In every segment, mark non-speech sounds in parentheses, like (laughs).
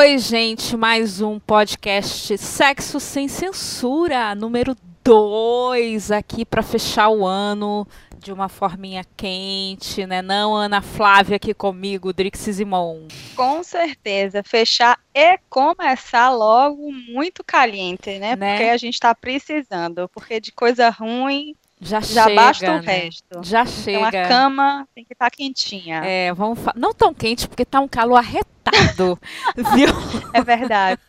Oi, gente, mais um podcast Sexo Sem Censura, número 2, aqui para fechar o ano de uma forminha quente, né? Não Ana Flávia aqui comigo, Drix Simon. Com certeza, fechar e começar logo muito caliente, né? né? Porque a gente tá precisando, porque de coisa ruim já, já chega, basta o né? resto. Já chega. Então a cama tem que estar tá quentinha. É, vamos não tão quente porque tá um calor arretado, (laughs) viu? É verdade.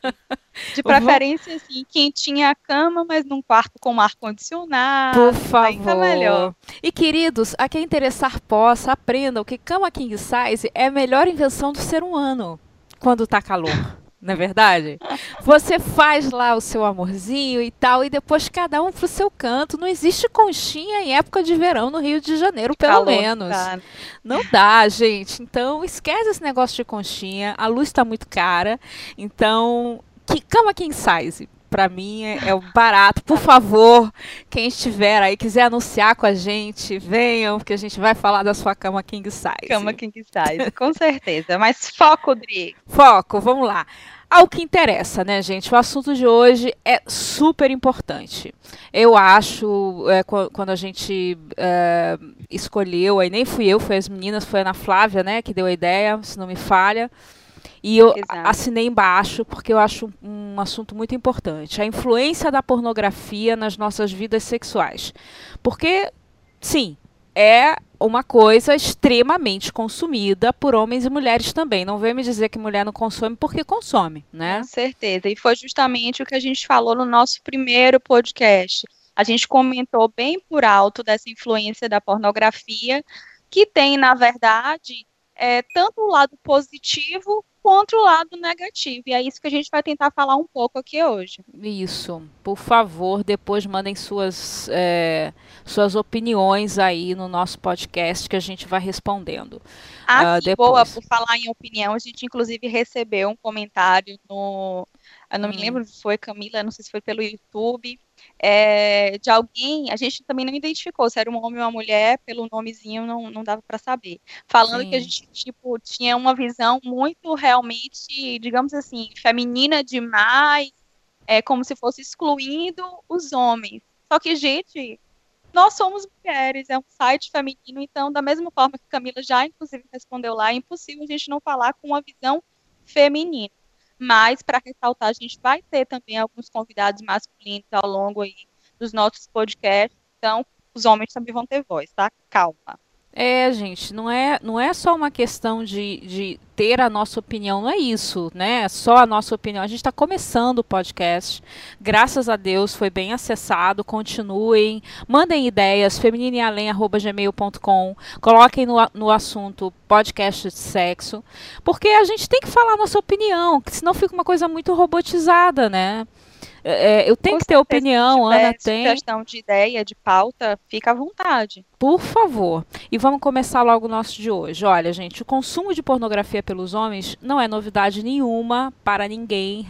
De (laughs) preferência assim, quentinha a cama, mas num quarto com ar condicionado. Por favor. Tá melhor. E queridos, a quem interessar possa, aprendam que cama king size é a melhor invenção do ser humano quando tá calor não é verdade? Você faz lá o seu amorzinho e tal, e depois cada um pro seu canto. Não existe conchinha em época de verão no Rio de Janeiro, pelo Calor, menos. Cara. Não dá, gente. Então, esquece esse negócio de conchinha. A luz está muito cara. Então, que cama king size para mim é, é, o barato. Por favor, quem estiver aí, quiser anunciar com a gente, venham, porque a gente vai falar da sua cama king size. Cama king size, com certeza. Mas foco, Dri. Foco, vamos lá. Ao que interessa, né, gente? O assunto de hoje é super importante. Eu acho, é, quando a gente é, escolheu, aí nem fui eu, foi as meninas, foi a Ana Flávia, né, que deu a ideia, se não me falha. E eu Exato. assinei embaixo porque eu acho um assunto muito importante. A influência da pornografia nas nossas vidas sexuais. Porque, sim, é uma coisa extremamente consumida por homens e mulheres também. Não vem me dizer que mulher não consome porque consome, né? Com certeza. E foi justamente o que a gente falou no nosso primeiro podcast. A gente comentou bem por alto dessa influência da pornografia, que tem, na verdade, é, tanto o lado positivo quanto o lado negativo. E é isso que a gente vai tentar falar um pouco aqui hoje. Isso. Por favor, depois mandem suas, é, suas opiniões aí no nosso podcast que a gente vai respondendo. Ah, uh, boa, por falar em opinião, a gente inclusive recebeu um comentário no. Eu não hum. me lembro se foi Camila, não sei se foi pelo YouTube, é, de alguém, a gente também não identificou se era um homem ou uma mulher, pelo nomezinho não, não dava para saber. Falando Sim. que a gente, tipo, tinha uma visão muito realmente, digamos assim, feminina demais, é, como se fosse excluindo os homens. Só que, gente, nós somos mulheres, é um site feminino, então, da mesma forma que Camila já, inclusive, respondeu lá, é impossível a gente não falar com uma visão feminina. Mas, para ressaltar, a gente vai ter também alguns convidados masculinos ao longo aí dos nossos podcasts. Então, os homens também vão ter voz, tá? Calma. É, gente, não é, não é só uma questão de, de ter a nossa opinião, não é isso, né? É só a nossa opinião. A gente está começando o podcast. Graças a Deus foi bem acessado. Continuem, mandem ideias, femininealém.gmail.com, coloquem no, no assunto podcast de sexo, porque a gente tem que falar a nossa opinião, senão fica uma coisa muito robotizada, né? É, é, eu tenho que ter opinião, Ana tem. questão de ideia, de pauta, fica à vontade. Por favor. E vamos começar logo o nosso de hoje. Olha, gente, o consumo de pornografia pelos homens não é novidade nenhuma para ninguém.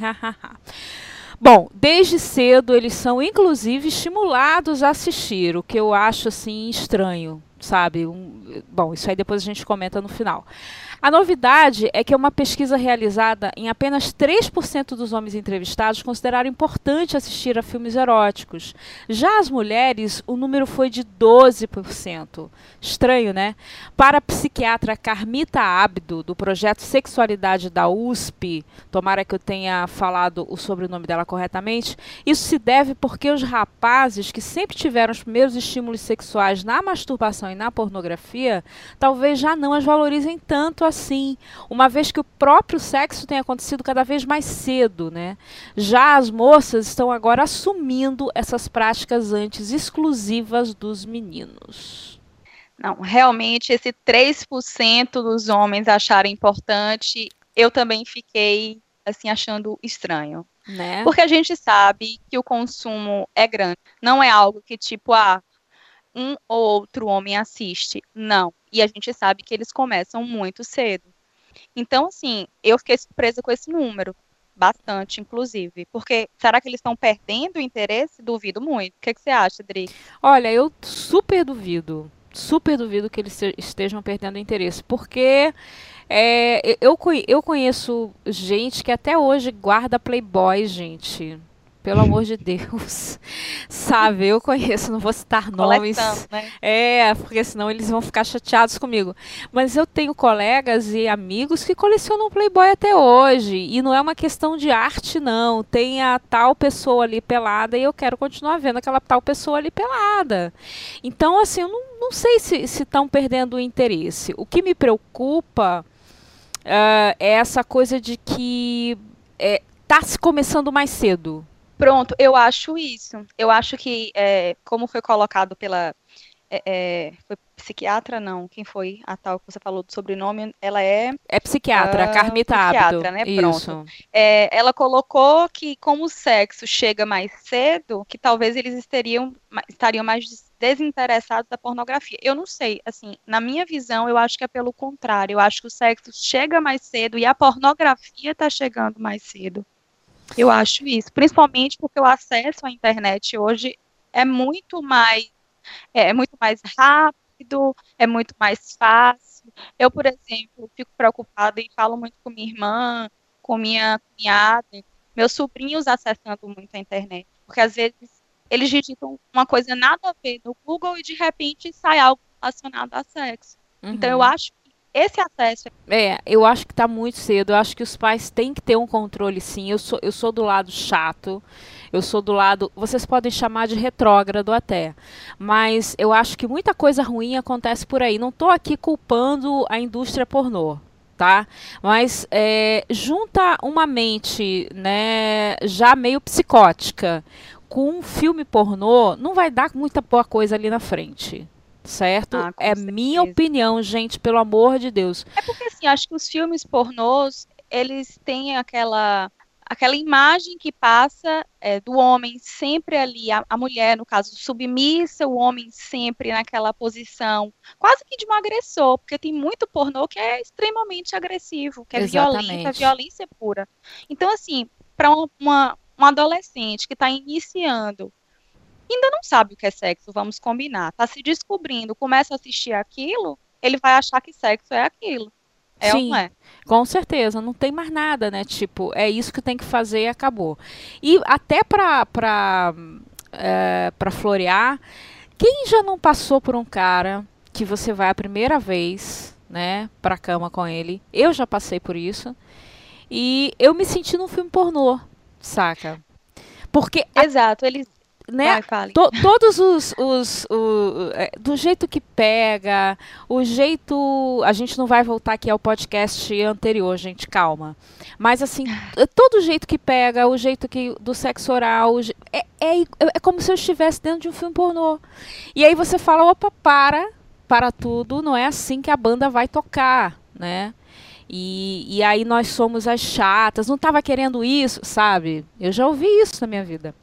Bom, desde cedo eles são inclusive estimulados a assistir, o que eu acho assim estranho, sabe? Um, bom, isso aí depois a gente comenta no final. A novidade é que uma pesquisa realizada em apenas 3% dos homens entrevistados consideraram importante assistir a filmes eróticos. Já as mulheres, o número foi de 12%. Estranho, né? Para a psiquiatra Carmita Abdo, do projeto Sexualidade da USP, tomara que eu tenha falado o sobrenome dela corretamente, isso se deve porque os rapazes que sempre tiveram os primeiros estímulos sexuais na masturbação e na pornografia, talvez já não as valorizem tanto assim, uma vez que o próprio sexo tem acontecido cada vez mais cedo, né? Já as moças estão agora assumindo essas práticas antes exclusivas dos meninos. Não, realmente esse 3% dos homens acharam importante, eu também fiquei assim achando estranho. Né? Porque a gente sabe que o consumo é grande. Não é algo que tipo, ah, um ou outro homem assiste. Não. E a gente sabe que eles começam muito cedo. Então, assim, eu fiquei surpresa com esse número. Bastante, inclusive. Porque será que eles estão perdendo o interesse? Duvido muito. O que, que você acha, Adri? Olha, eu super duvido. super duvido que eles estejam perdendo interesse, porque é, eu, eu conheço gente que até hoje guarda Playboy, gente. Pelo amor de Deus. (laughs) Sabe, eu conheço, não vou citar nomes. Né? É, porque senão eles vão ficar chateados comigo. Mas eu tenho colegas e amigos que colecionam Playboy até hoje. E não é uma questão de arte, não. Tem a tal pessoa ali pelada e eu quero continuar vendo aquela tal pessoa ali pelada. Então, assim, eu não, não sei se estão perdendo o interesse. O que me preocupa uh, é essa coisa de que está é, se começando mais cedo Pronto, eu acho isso. Eu acho que, é, como foi colocado pela. É, é, foi psiquiatra, não? Quem foi a tal que você falou do sobrenome? Ela é. É psiquiatra, uh, Carmita Psiquiatra, né? Pronto. É, ela colocou que, como o sexo chega mais cedo, que talvez eles estariam, estariam mais desinteressados da pornografia. Eu não sei, assim, na minha visão, eu acho que é pelo contrário. Eu acho que o sexo chega mais cedo e a pornografia está chegando mais cedo. Eu acho isso, principalmente porque o acesso à internet hoje é muito mais é, é muito mais rápido, é muito mais fácil. Eu, por exemplo, fico preocupada e falo muito com minha irmã, com minha cunhada, meus sobrinhos acessando muito a internet, porque às vezes eles digitam uma coisa nada a ver no Google e de repente sai algo relacionado a sexo. Uhum. Então eu uhum. acho esse acesso. É, eu acho que está muito cedo. Eu acho que os pais têm que ter um controle, sim. Eu sou, eu sou do lado chato. Eu sou do lado. Vocês podem chamar de retrógrado até. Mas eu acho que muita coisa ruim acontece por aí. Não estou aqui culpando a indústria pornô. Tá? Mas é, junta uma mente né, já meio psicótica com um filme pornô, não vai dar muita boa coisa ali na frente certo? Ah, é certeza. minha opinião, gente, pelo amor de Deus. É porque assim, acho que os filmes pornôs, eles têm aquela aquela imagem que passa é, do homem sempre ali, a, a, mulher, no caso, submissa, o homem sempre naquela posição, quase que de um agressor, porque tem muito pornô que é extremamente agressivo, que é Exatamente. violenta, violência pura. Então, assim, para uma, uma, um adolescente que está iniciando ainda não sabe o que é sexo, vamos combinar. Tá se descobrindo, começa a assistir aquilo, ele vai achar que sexo é aquilo. É Sim, ou não é? Com certeza, não tem mais nada, né? Tipo, é isso que tem que fazer e acabou. E até para para é, para florear, quem já não passou por um cara que você vai a primeira vez, né, pra cama com ele? Eu já passei por isso. E eu me senti num filme pornô, saca? Porque Exato, eles né? To, todos os, os o, é, do jeito que pega, o jeito, a gente não vai voltar aqui ao podcast anterior, gente, calma. Mas assim, todo o jeito que pega, o jeito que do sexo oral, é, é, é como se eu estivesse dentro de um filme pornô. E aí você fala, opa, para, para tudo, não é assim que a banda vai tocar, né? E, e aí nós somos as chatas, não estava querendo isso, sabe? Eu já ouvi isso na minha vida.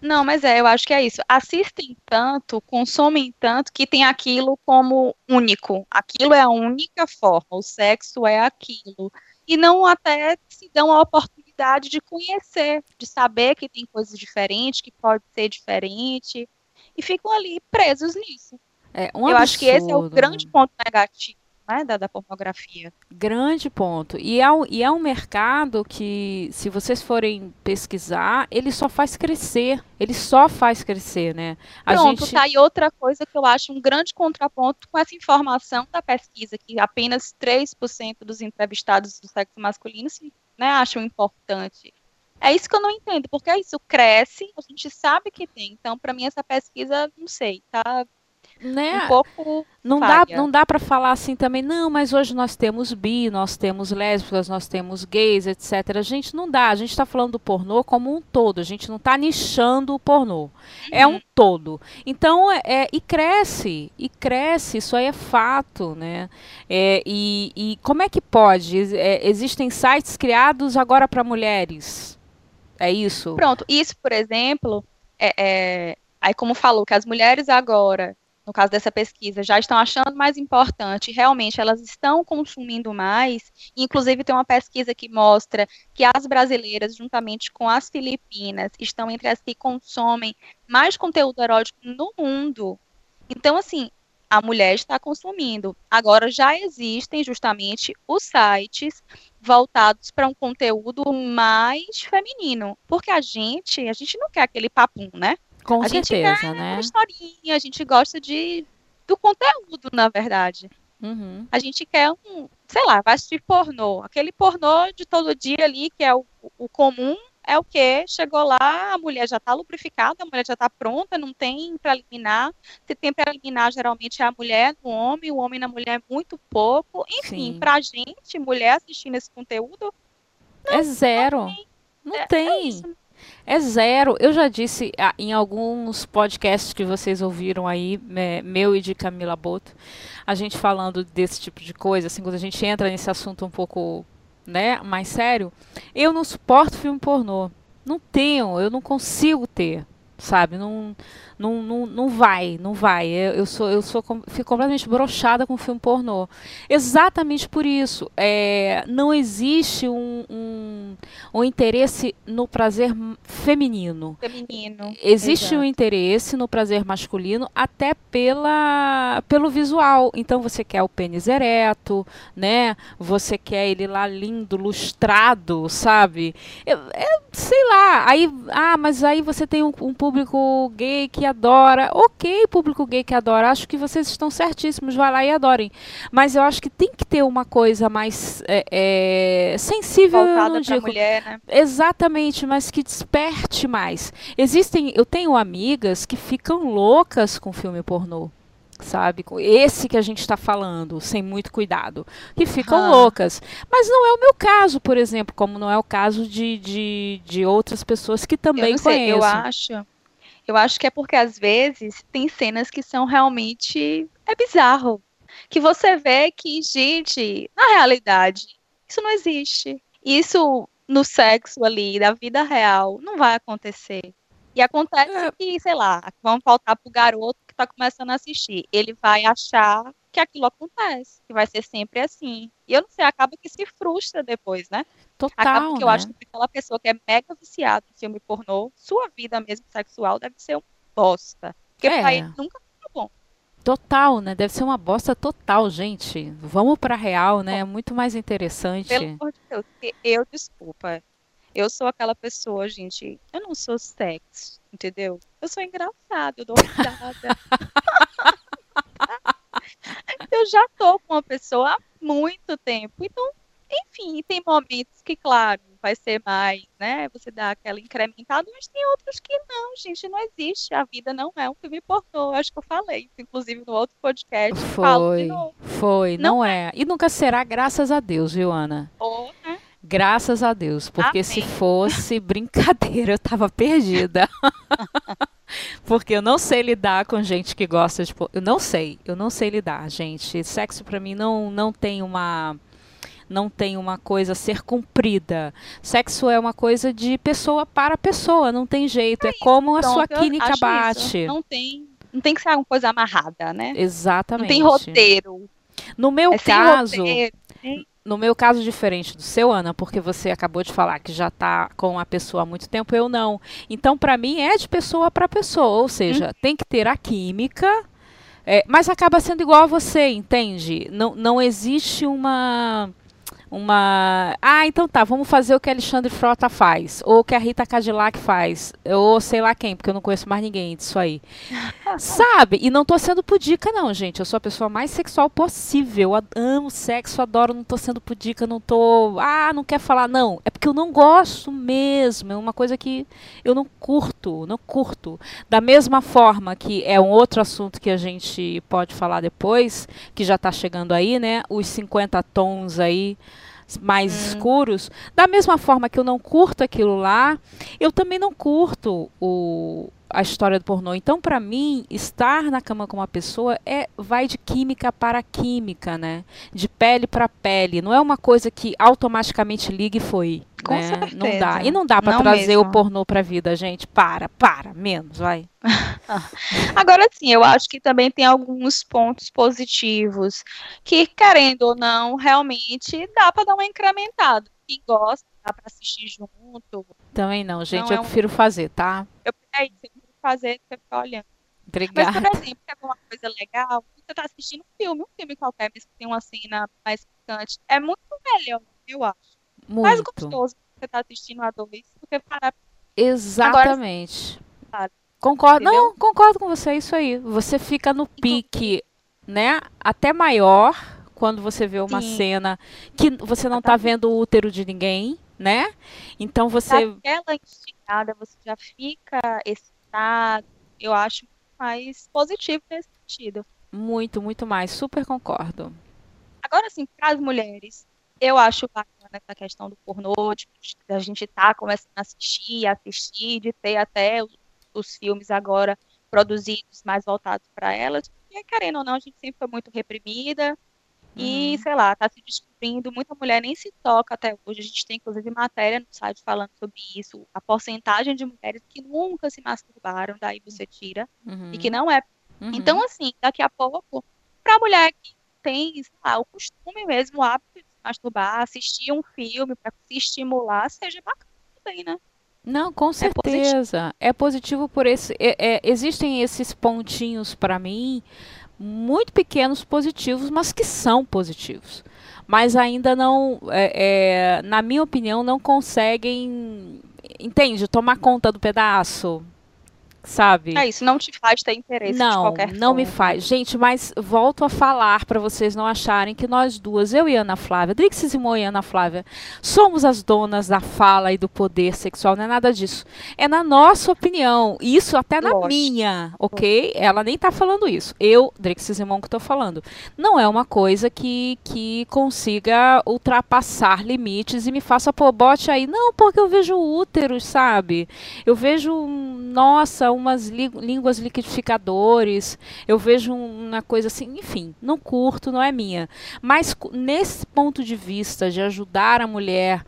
Não, mas é, eu acho que é isso. Assistem tanto, consomem tanto que tem aquilo como único. Aquilo é a única forma, o sexo é aquilo. E não até se dão a oportunidade de conhecer, de saber que tem coisas diferentes, que pode ser diferente, e ficam ali presos nisso. É um eu acho que esse é o grande ponto negativo né, da, da, pornografia. Grande ponto. E é, um, e é um mercado que, se vocês forem pesquisar, ele só faz crescer. Ele só faz crescer, né? A Pronto, gente... tá aí outra coisa que eu acho um grande contraponto com essa informação da pesquisa, que apenas 3% dos entrevistados do sexo masculino se, né, acham importante. É isso que eu não entendo, porque isso cresce, a gente sabe que tem. Então, para mim, essa pesquisa, não sei, tá né? um pouco não dá não dá para falar assim também não mas hoje nós temos bi nós temos lésbicas nós temos gays etc a gente não dá. A gente está falando do pornô como um todo. A gente não está nichando o pornô. Uhum. é um todo. Então é, é, e cresce e cresce. Isso aí é fato né? É, e, e como é que pode? É, existem sites criados agora para mulheres? É isso? Pronto. Isso por exemplo é, é aí como falou que as mulheres agora no caso dessa pesquisa, já estão achando mais importante, realmente elas estão consumindo mais, inclusive tem uma pesquisa que mostra que as brasileiras, juntamente com as filipinas, estão entre as que consomem mais conteúdo erótico no mundo. Então, assim, a mulher está consumindo. Agora já existem justamente os sites voltados para um conteúdo mais feminino, porque a gente, a gente não quer aquele papum, né? Com a certeza, gente quer né? uma historinha, a gente gosta de do conteúdo, na verdade. Uhum. A gente quer um, sei lá, vai assistir pornô, aquele pornô de todo dia ali que é o, o comum é o que chegou lá, a mulher já está lubrificada, a mulher já está pronta, não tem para eliminar. Se tem para eliminar, geralmente é a mulher do homem, o homem na mulher é muito pouco. Enfim, para a gente, mulher assistindo esse conteúdo. Não, é zero. Não tem. Não é, tem. É, é zero. Eu já disse ah, em alguns podcasts que vocês ouviram aí, é, meu e de Camila Boto, a gente falando desse tipo de coisa, assim, quando a gente entra nesse assunto um pouco né, mais sério, eu não suporto filme pornô. Não tenho, eu não consigo ter, sabe? Não, não, não, não vai, não vai. Eu, eu sou, eu sou fico completamente brochada com filme pornô. Exatamente por isso. É, não existe um, um, um, interesse no prazer feminino. Feminino. Existe exato. um interesse no prazer masculino até pela, pelo visual. Então você quer o pênis ereto, né? Você quer ele lá lindo, lustrado, sabe? Eu, eu, sei lá. Aí, ah, mas aí você tem um, um público gay que adora. Ok, público gay que adora. Acho que vocês estão certíssimos. Vai lá e adorem. Mas eu acho que tem que ter uma coisa mais é, é, sensível. Voltada para mulher, né? Exatamente, mas que desperte mais. Existem, eu tenho amigas que ficam loucas com filme pornô sabe? Esse que a gente está falando, sem muito cuidado, que ficam ah. loucas. Mas não é o meu caso, por exemplo, como não é o caso de, de, de outras pessoas que também eu conheço. Eu acho eu acho que é porque às vezes tem cenas que são realmente é bizarro, que você vê que, gente, na realidade, isso não existe. Isso no sexo ali, da vida real, não vai acontecer. E acontece é. que, sei lá, vamos voltar pro garoto que tá começando a assistir. Ele vai achar que aquilo acontece, que vai ser sempre assim. E eu não sei, acaba que se frustra depois, né? Total, acaba que né? eu acho que aquela pessoa que é mega viciada em filme pornô, sua vida mesmo sexual deve ser um bosta. Porque é. aí nunca fica bom. Total, né? Deve ser uma bosta total, gente. Vamos pra real, né? É muito mais interessante. Pelo amor de Deus, eu, desculpa, eu sou aquela pessoa, gente, eu não sou sexy, entendeu? Eu sou engraçada, eu dou risada. (laughs) eu já tô com uma pessoa há muito tempo. Então, enfim, tem momentos que, claro, vai ser mais, né? Você dá aquela incrementada, mas tem outros que não, gente, não existe. A vida não é um filme pornô. Acho que eu falei isso, inclusive, no outro podcast. Foi, foi, não, não é. é. E nunca será, graças a Deus, viu, Ana? Ou, né? Graças a Deus, porque Amém. se fosse brincadeira, eu tava perdida. (laughs) (laughs) porque eu não sei lidar com gente que gosta de. Eu não sei, eu não sei lidar, gente. Sexo para mim não, não tem uma. Não tem uma coisa a ser cumprida. Sexo é uma coisa de pessoa para pessoa, não tem jeito. É, é como a sua química bate. Isso. Não tem, não tem que ser uma coisa amarrada, né? Exatamente. Não tem roteiro. No meu é caso, roteiro, no meu caso, diferente do seu, Ana, porque você acabou de falar que já está com a pessoa há muito tempo, eu não. Então, para mim, é de pessoa para pessoa, ou seja, hum. tem que ter a química, é, mas acaba sendo igual a você, entende? Não, não existe uma uma. Ah, então tá, vamos fazer o que Alexandre Frota faz, ou o que a Rita Cadillac faz, ou sei lá quem, porque eu não conheço mais ninguém disso aí. (laughs) Sabe? E não tô sendo pudica, não, gente. Eu sou a pessoa mais sexual possível. Eu amo sexo, adoro, não tô sendo pudica, não tô. Ah, não quer falar, não. É porque eu não gosto mesmo. É uma coisa que eu não curto, não curto. Da mesma forma que é um outro assunto que a gente pode falar depois, que já tá chegando aí, né? Os 50 tons aí mais hum. escuros, da mesma forma que eu não curto aquilo lá, eu também não curto o, a história do pornô. Então, para mim, estar na cama com uma pessoa é vai de química para química, né? De pele para pele. Não é uma coisa que automaticamente liga e foi. Com né? certeza. Não dá. E não dá para trazer mesmo. o pornô para a vida, gente. Para, para, menos, vai. (laughs) Agora sim, eu acho que também tem alguns pontos positivos que, querendo ou não, realmente dá para dar uma incrementada. Quem gosta, dá para assistir junto. Também não, gente. Não eu é prefiro um... fazer, tá? Eu, é isso, fazer, você ficar olhando. Obrigada. Mas, por exemplo, quer uma coisa legal? Você tá assistindo um filme, um filme qualquer, mas que tem uma cena mais picante. É muito melhor, eu acho. Muito. Mais gostoso você tá assistindo a dois do que parar. Exatamente. Agora, concordo. entendeu? Não, concordo com você, é isso aí. Você fica no pique, né? Até maior quando você vê uma Sim. cena que você não tá vendo o útero de ninguém, né? Então você. Daquela instigada, você já fica Eu acho mais positivo nesse sentido. Muito, muito mais. Super concordo. Agora, assim, para as mulheres, eu acho bacana essa questão do pornô, de, a gente tá começando a assistir, assistir, de ter até os, os filmes agora produzidos mais voltados para elas, porque, querendo ou não, a gente sempre foi muito reprimida e, Uhum. sei lá, tá se descobrindo, muita mulher nem se toca até hoje. A gente tem, inclusive, matéria no site falando sobre isso, a porcentagem de mulheres que nunca se masturbaram, daí você tira, Uhum. e que não é Uhum. então, assim, daqui a pouco, para a mulher que tem, sei lá, o costume mesmo, o hábito de se masturbar, assistir um filme para se estimular, seja bacana também, né? Não, com positivo. certeza. É positivo por esse. é- é- existem esses pontinhos para mim, muito pequenos positivos, mas que são positivos. Mas ainda não, é, é, na minha opinião, não conseguem, entende, tomar conta do pedaço, sabe? É isso, não te faz ter interesse de Não, qualquer não me forma. faz. Gente, mas volto a falar para vocês não acharem que nós duas, eu e Ana Flávia, Drixie Simone e Ana Flávia, somos as donas da fala e do poder sexual. Não é nada disso. É na nossa opinião. Isso até na Lógico. minha, ok? Ela nem tá falando isso. Eu, Drixie Simone, que tô falando. Não é uma coisa que, que consiga ultrapassar limites e me faça pô, bote aí. Não, porque eu vejo úteros, sabe? Eu vejo, nossa, umas lí- línguas liquidificadores. Eu vejo uma coisa assim, enfim, não curto, não é minha. Mas nesse ponto de vista de ajudar a mulher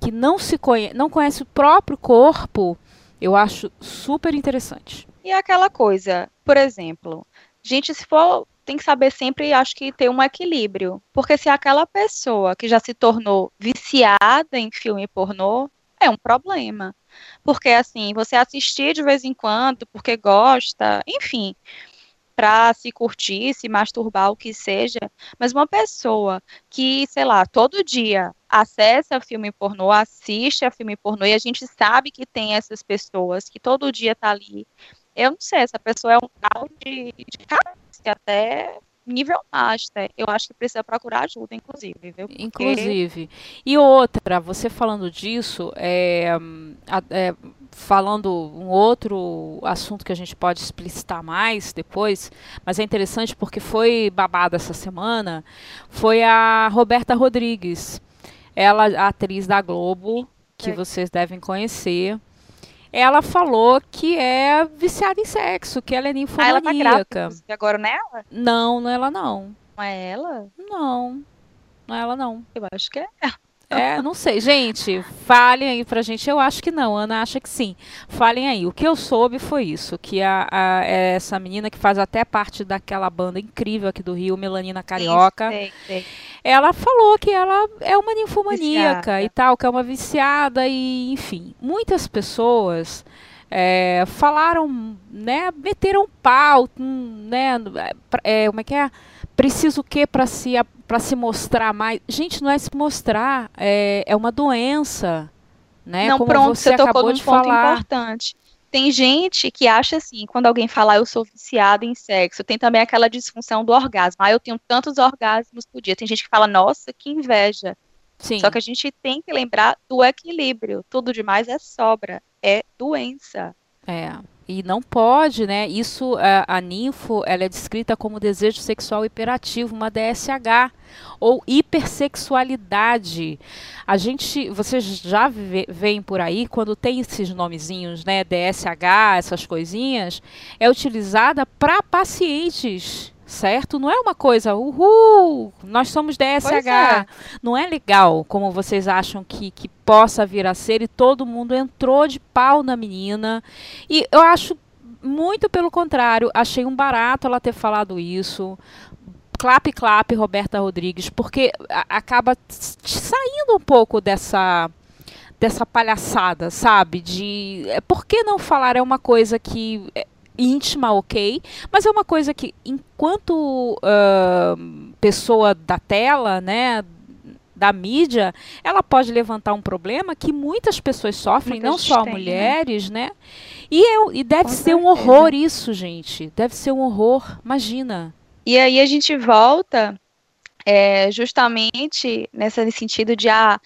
que não se conhe não conhece o próprio corpo, eu acho super interessante. E aquela coisa, por exemplo, gente, se for, tem que saber sempre, acho que ter um equilíbrio. Porque se aquela pessoa que já se tornou viciada em filme pornô, é um problema. Porque, assim, você assistir de vez em quando, porque gosta, enfim, pra se curtir, se masturbar, o que seja. Mas uma pessoa que, sei lá, todo dia acessa filme pornô, assiste a filme pornô, e a gente sabe que tem essas pessoas que todo dia tá ali eu não sei, essa pessoa é um grau de, de até nível master. Eu acho que precisa procurar ajuda, inclusive, viu? Porque Inclusive. E outra, você falando disso, é, é, falando um outro assunto que a gente pode explicitar mais depois, mas é interessante porque foi babada essa semana, foi a Roberta Rodrigues. Ela, a atriz da Globo, que vocês devem conhecer. Ela falou que é viciada em sexo, que ela é Ah, ela tá grávida, ninfomaníaca. inclusive, agora não é ela? Não, não é ela não. Não é ela? Não, não é ela não. Eu acho que é. É, não sei. Gente, falem aí pra gente. Eu acho que não, Ana acha que sim. Falem aí. O que eu soube foi isso, que a, a- essa menina que faz até parte daquela banda incrível aqui do Rio, Melanina Carioca, Sei, sei. ela falou que ela é uma ninfomaníaca Viciada. e tal, que é uma viciada e, enfim, muitas pessoas é, falaram, né, meteram pau, hum, né, pra- é, como é que é? Preciso o quê para se se mostrar mais? Gente, não é se mostrar, é, é uma doença, né? Não, Como pronto, você você tocou num de ponto falar. importante. Tem gente que acha assim, quando alguém fala eu sou viciada em sexo, tem também aquela disfunção do orgasmo. Ah, eu tenho tantos orgasmos por dia. Tem gente que fala, nossa, que inveja. Sim. Só que a gente tem que lembrar do equilíbrio. Tudo demais é sobra, é doença. É, e não pode, né? Isso, a, a ninfo, ela é descrita como desejo sexual hiperativo, uma DSH, ou hipersexualidade. A gente, vocês já vê- veem por aí, quando tem esses nomezinhos, né? DSH, essas coisinhas, é utilizada para pacientes. Certo? Não é uma coisa, uhul, nós somos DSH. É. Não é legal como vocês acham que, que possa vir a ser e todo mundo entrou de pau na menina. E eu acho muito pelo contrário, achei um barato ela ter falado isso. Clap, clap, Roberta Rodrigues, porque acaba saindo um pouco dessa dessa palhaçada, sabe? De é, por que não falar é uma coisa que é, íntima, ok, mas é uma coisa que, enquanto uh, pessoa da tela, né, da mídia, ela pode levantar um problema que muitas pessoas sofrem, não só têm, né? mulheres, né? né? E, é, e deve Com ser certeza. um horror isso, gente. Deve ser um horror, imagina. E aí a gente volta é, justamente nesse sentido de ah,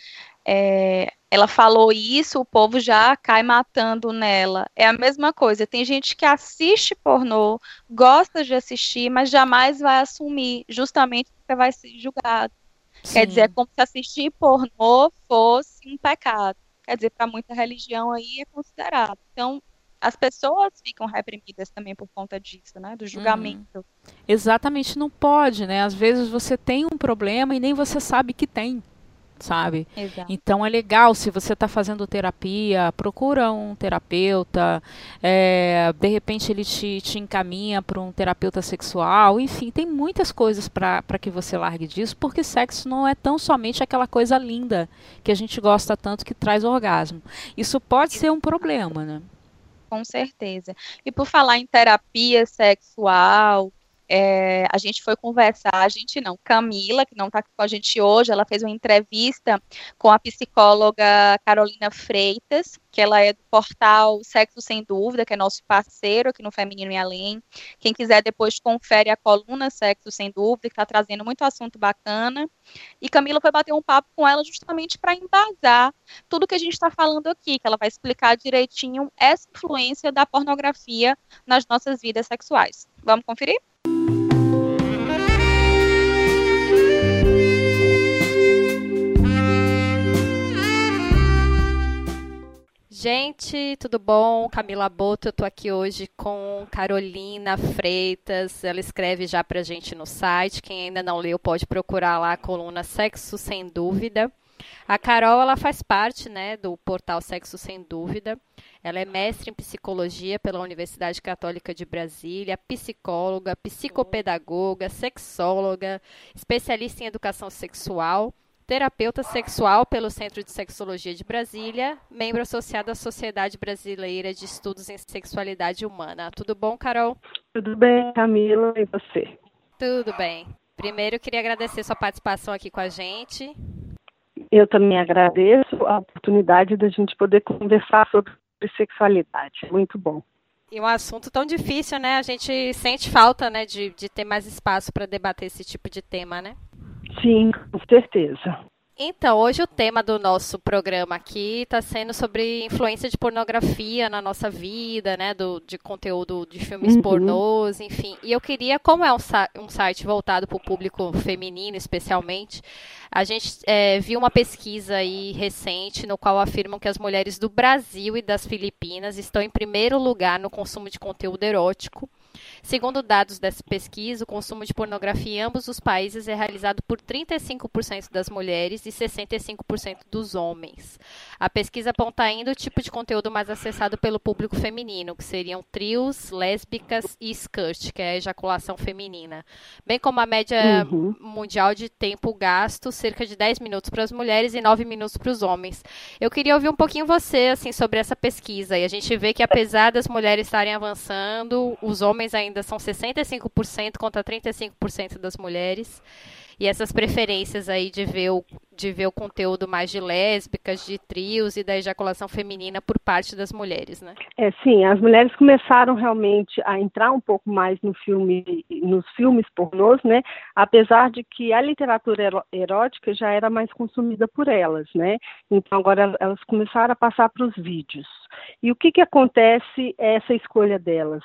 é, ela falou isso, o povo já cai matando nela. É a mesma coisa. Tem gente que assiste pornô, gosta de assistir, mas jamais vai assumir, justamente porque vai ser julgado. Sim. Quer dizer, é como se assistir pornô fosse um pecado. Quer dizer, para muita religião aí é considerado. Então, as pessoas ficam reprimidas também por conta disso, né? Do julgamento. Uhum. Exatamente, não pode, né? Às vezes você tem um problema e nem você sabe que tem sabe? Exato. Então é legal se você está fazendo terapia, procura um terapeuta, é, de repente ele te, te encaminha para um terapeuta sexual, enfim, tem muitas coisas para que você largue disso, porque sexo não é tão somente aquela coisa linda que a gente gosta tanto que traz orgasmo. Isso pode ser um problema, né? Com certeza. E por falar em terapia sexual, é, a gente foi conversar, a gente não, Camila, que não está com a gente hoje, ela fez uma entrevista com a psicóloga Carolina Freitas, que ela é do portal Sexo Sem Dúvida, que é nosso parceiro aqui no Feminino e Além. Quem quiser depois confere a coluna Sexo Sem Dúvida, que está trazendo muito assunto bacana. E Camila foi bater um papo com ela justamente para embasar tudo que a gente está falando aqui, que ela vai explicar direitinho essa influência da pornografia nas nossas vidas sexuais. Vamos conferir? Gente, tudo bom? Camila Boto, eu tô aqui hoje com Carolina Freitas. Ela escreve já pra gente no site. Quem ainda não leu pode procurar lá a coluna Sexo Sem Dúvida. A Carol, ela faz parte, né, do portal Sexo Sem Dúvida. Ela é mestre em psicologia pela Universidade Católica de Brasília, psicóloga, psicopedagoga, sexóloga, especialista em educação sexual terapeuta sexual pelo Centro de Sexologia de Brasília, membro associado à Sociedade Brasileira de Estudos em Sexualidade Humana. Tudo bom, Carol? Tudo bem, Camila, e você? Tudo bem. Primeiro, queria agradecer sua participação aqui com a gente. Eu também agradeço a oportunidade da gente poder conversar sobre sexualidade. Muito bom. E um assunto tão difícil, né? A gente sente falta, né, de, de ter mais espaço para debater esse tipo de tema, né? Sim, com certeza. Então, hoje o tema do nosso programa aqui está sendo sobre influência de pornografia na nossa vida, né? Do, de conteúdo de filmes uhum. pornôs, enfim. E eu queria, como é um, um site voltado para o público feminino, especialmente, a gente é, viu uma pesquisa aí recente no qual afirmam que as mulheres do Brasil e das Filipinas estão em primeiro lugar no consumo de conteúdo erótico Segundo dados dessa pesquisa, o consumo de pornografia em ambos os países é realizado por 35% das mulheres e 65% dos homens. A pesquisa aponta ainda o tipo de conteúdo mais acessado pelo público feminino, que seriam trios, lésbicas e skirt, que é a ejaculação feminina. Bem como a média uhum. mundial de tempo gasto, cerca de 10 minutos para as mulheres e 9 minutos para os homens. Eu queria ouvir um pouquinho você assim sobre essa pesquisa. E a gente vê que apesar das mulheres estarem avançando, os homens ainda ainda são 65% contra 35% das mulheres. E essas preferências aí de ver, o, de ver o conteúdo mais de lésbicas, de trios e da ejaculação feminina por parte das mulheres, né? É, sim, as mulheres começaram realmente a entrar um pouco mais no filme, nos filmes pornôs, né? Apesar de que a literatura erótica já era mais consumida por elas, né? Então agora elas começaram a passar para os vídeos. E o que que acontece essa escolha delas?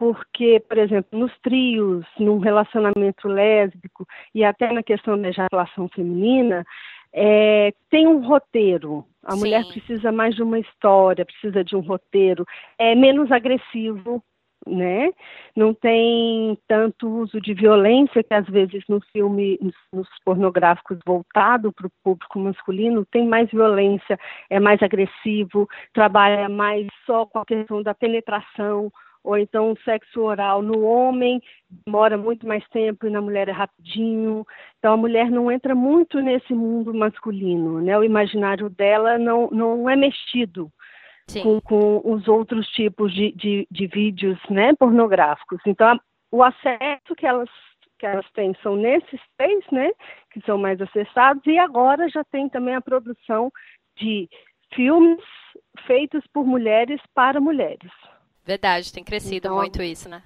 Porque, por exemplo, nos trios, num relacionamento lésbico e até na questão da ejaculação feminina, é, tem um roteiro. A Sim. mulher precisa mais de uma história, precisa de um roteiro. É menos agressivo, né? Não tem tanto uso de violência que às vezes no filme, nos pornográficos voltado para o público masculino, tem mais violência, é mais agressivo, trabalha mais só com a questão da penetração ou então o sexo oral no homem demora muito mais tempo e na mulher é rapidinho. Então a mulher não entra muito nesse mundo masculino, né? O imaginário dela não, não é mexido com, com, os outros tipos de, de, de vídeos né, pornográficos. Então, a, o acesso que elas que elas têm são nesses três, né, que são mais acessados, e agora já tem também a produção de filmes feitos por mulheres para mulheres. Verdade, tem crescido então, muito isso, né?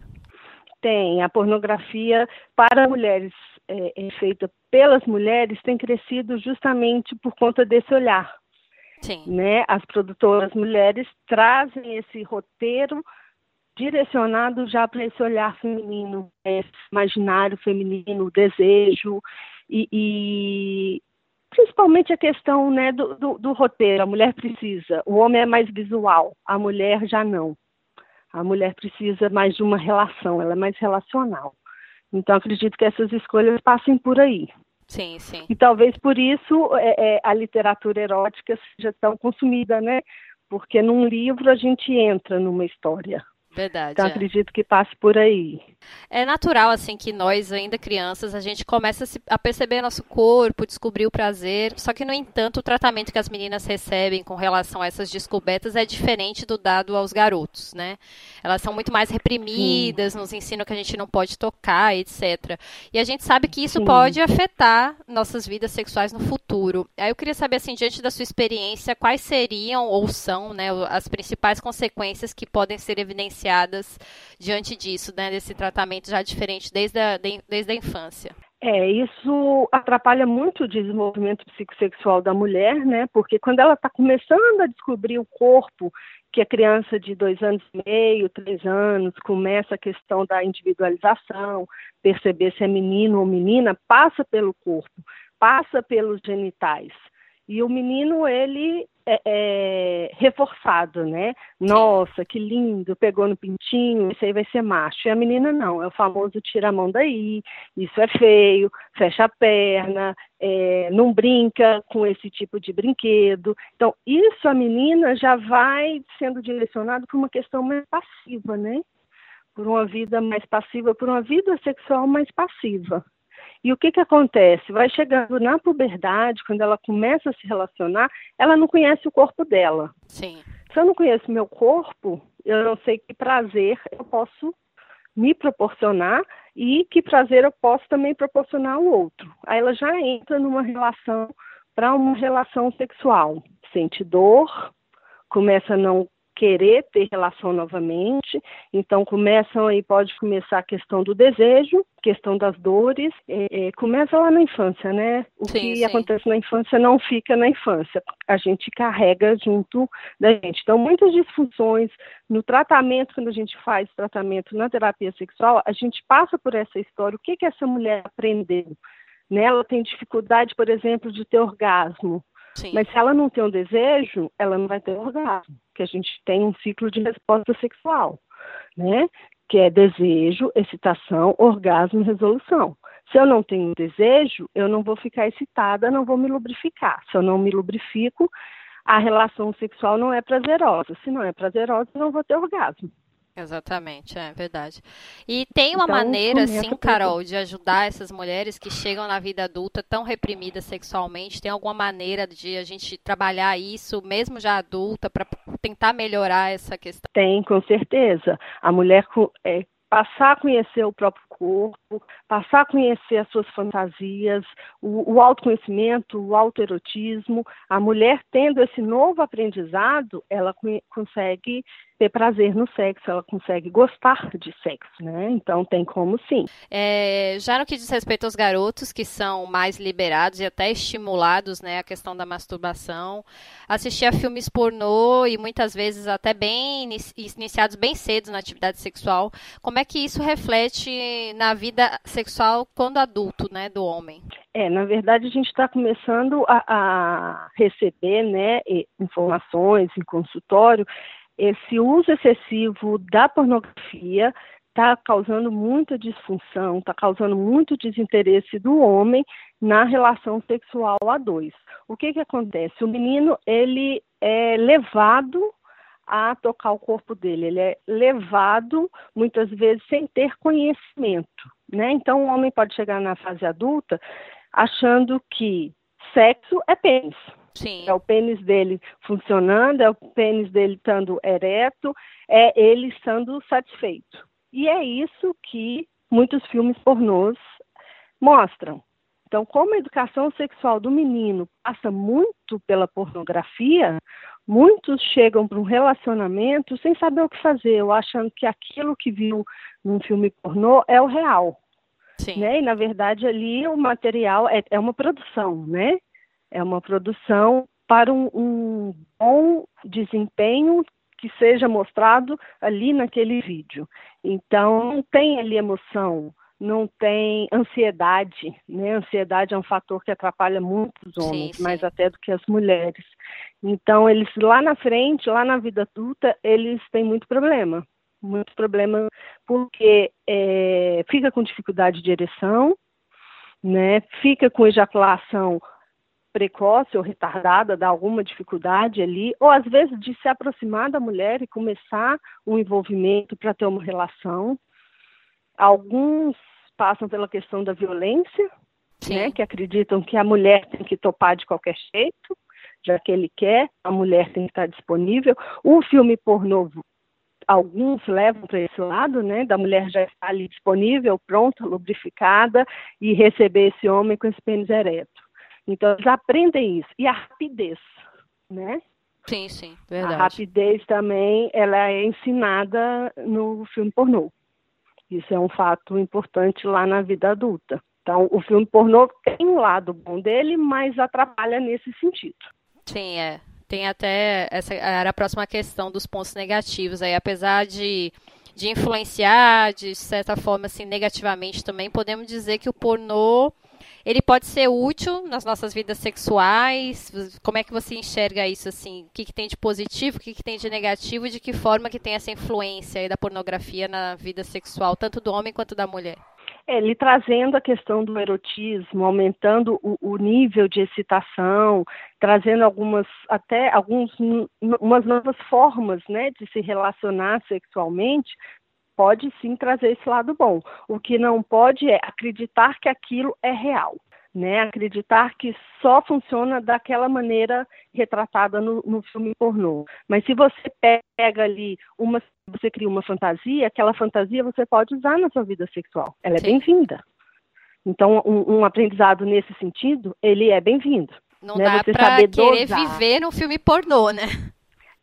Tem. A pornografia para mulheres é, é feita pelas mulheres tem crescido justamente por conta desse olhar. Sim. Né? As produtoras mulheres trazem esse roteiro direcionado já para esse olhar feminino, esse imaginário feminino, o desejo e, e principalmente a questão né, do, do, do, roteiro. A mulher precisa, o homem é mais visual, a mulher já não. A mulher precisa mais de uma relação, ela é mais relacional. Então acredito que essas escolhas passem por aí. Sim, sim. E talvez por isso é, é, a literatura erótica seja tão consumida, né? Porque num livro a gente entra numa história. Verdade. Então é. acredito que passe por aí. É natural, assim, que nós, ainda crianças, a gente começa a, perceber nosso corpo, descobrir o prazer. Só que, no entanto, o tratamento que as meninas recebem com relação a essas descobertas é diferente do dado aos garotos, né? Elas são muito mais reprimidas, Sim. nos ensinam que a gente não pode tocar, etc. E a gente sabe que isso Sim. pode afetar nossas vidas sexuais no futuro. Aí eu queria saber, assim, diante da sua experiência, quais seriam ou são, né, as principais consequências que podem ser evidenciadas beneficiadas diante disso, né, desse tratamento já diferente desde a, desde a infância? É, isso atrapalha muito o desenvolvimento psicossexual da mulher, né? Porque quando ela está começando a descobrir o corpo, que a criança de dois anos e meio, três anos, começa a questão da individualização, perceber se é menino ou menina, passa pelo corpo, passa pelos genitais. E o menino, ele é, é, reforçado, né? Nossa, que lindo, pegou no pintinho, esse aí vai ser macho. E a menina não, é o famoso tira a mão daí, isso é feio, fecha a perna, é, não brinca com esse tipo de brinquedo. Então, isso a menina já vai sendo direcionado por uma questão mais passiva, né? Por uma vida mais passiva, por uma vida sexual mais passiva. E o que, que acontece? Vai chegando na puberdade, quando ela começa a se relacionar, ela não conhece o corpo dela. Sim. Se eu não conheço meu corpo, eu não sei que prazer eu posso me proporcionar e que prazer eu posso também proporcionar ao outro. Aí ela já entra numa relação para uma relação sexual. Sente dor, começa a não querer ter relação novamente. Então começam aí, pode começar a questão do desejo, questão das dores, é, é, começa lá na infância, né? O sim, que sim. acontece na infância não fica na infância, a gente carrega junto da gente. Então muitas disfunções no tratamento, quando a gente faz tratamento na terapia sexual, a gente passa por essa história, o que que essa mulher aprendeu? Né? Ela tem dificuldade, por exemplo, de ter orgasmo. Sim. Mas se ela não tem um desejo, ela não vai ter orgasmo, que a gente tem um ciclo de resposta sexual, né? Que é desejo, excitação, orgasmo e resolução. Se eu não tenho desejo, eu não vou ficar excitada, não vou me lubrificar. Se eu não me lubrifico, a relação sexual não é prazerosa. Se não é prazerosa, eu não vou ter orgasmo. Exatamente, é verdade. E tem uma então, maneira, sim, Carol, de ajudar essas mulheres que chegam na vida adulta tão reprimidas sexualmente? Tem alguma maneira de a gente trabalhar isso, mesmo já adulta, para tentar melhorar essa questão? Tem, com certeza. A mulher é, passar a conhecer o próprio corpo, passar a conhecer as suas fantasias, o, o autoconhecimento, o autoerotismo. A mulher tendo esse novo aprendizado, ela consegue ter prazer no sexo, ela consegue gostar de sexo, né? Então tem como sim. É, já no que diz respeito aos garotos que são mais liberados e até estimulados, né, a questão da masturbação, assistir a filmes pornô e muitas vezes até bem iniciados bem cedo na atividade sexual, como é que isso reflete na vida sexual quando adulto, né, do homem? É, na verdade a gente está começando a, a receber, né, informações em consultório esse uso excessivo da pornografia está causando muita disfunção, está causando muito desinteresse do homem na relação sexual a dois. O que que acontece? O menino ele é levado a tocar o corpo dele, ele é levado muitas vezes sem ter conhecimento, né? Então o homem pode chegar na fase adulta achando que sexo é pênis. Sim. É o pênis dele funcionando, é o pênis dele estando ereto, é ele estando satisfeito. E é isso que muitos filmes pornôs mostram. Então, como a educação sexual do menino passa muito pela pornografia, muitos chegam para um relacionamento sem saber o que fazer, ou achando que aquilo que viu num filme pornô é o real. Sim. Né? E, na verdade, ali o material é, é uma produção, né? É uma produção para um, um bom desempenho que seja mostrado ali naquele vídeo. Então, não tem ali emoção, não tem ansiedade, né? Ansiedade é um fator que atrapalha muito os homens, sim, sim. mais até do que as mulheres. Então, eles lá na frente, lá na vida adulta, eles têm muito problema, muito problema porque é, fica com dificuldade de ereção, né? Fica com ejaculação precoce ou retardada, dá alguma dificuldade ali, ou às vezes de se aproximar da mulher e começar um envolvimento para ter uma relação. Alguns passam pela questão da violência, né, que acreditam que a mulher tem que topar de qualquer jeito, já que ele quer, a mulher tem que estar disponível. O filme pornô, alguns levam para esse lado, né, da mulher já estar ali disponível, pronta, lubrificada, e receber esse homem com esse pênis ereto. Então, eles aprendem isso. E a rapidez, né? Sim, sim, verdade. A rapidez também, ela é ensinada no filme pornô. Isso é um fato importante lá na vida adulta. Então, o filme pornô tem um lado bom dele, mas atrapalha nesse sentido. Sim, é. Tem até essa era a próxima questão dos pontos negativos aí, apesar de de influenciar de certa forma assim negativamente também, podemos dizer que o pornô ele pode ser útil nas nossas vidas sexuais? Como é que você enxerga isso assim? O que, que tem de positivo, o que, que tem de negativo de que forma que tem essa influência da pornografia na vida sexual, tanto do homem quanto da mulher? É, ele trazendo a questão do erotismo, aumentando o, o, nível de excitação, trazendo algumas até algumas umas novas formas, né, de se relacionar sexualmente, pode sim trazer esse lado bom. O que não pode é acreditar que aquilo é real. Né, acreditar que só funciona daquela maneira retratada no, no, filme pornô. Mas se você pega ali uma, você cria uma fantasia, aquela fantasia você pode usar na sua vida sexual. Ela é bem-vinda. Então, um, um, aprendizado nesse sentido, ele é bem-vindo. Não né? dá para querer dosar. viver num filme pornô, né?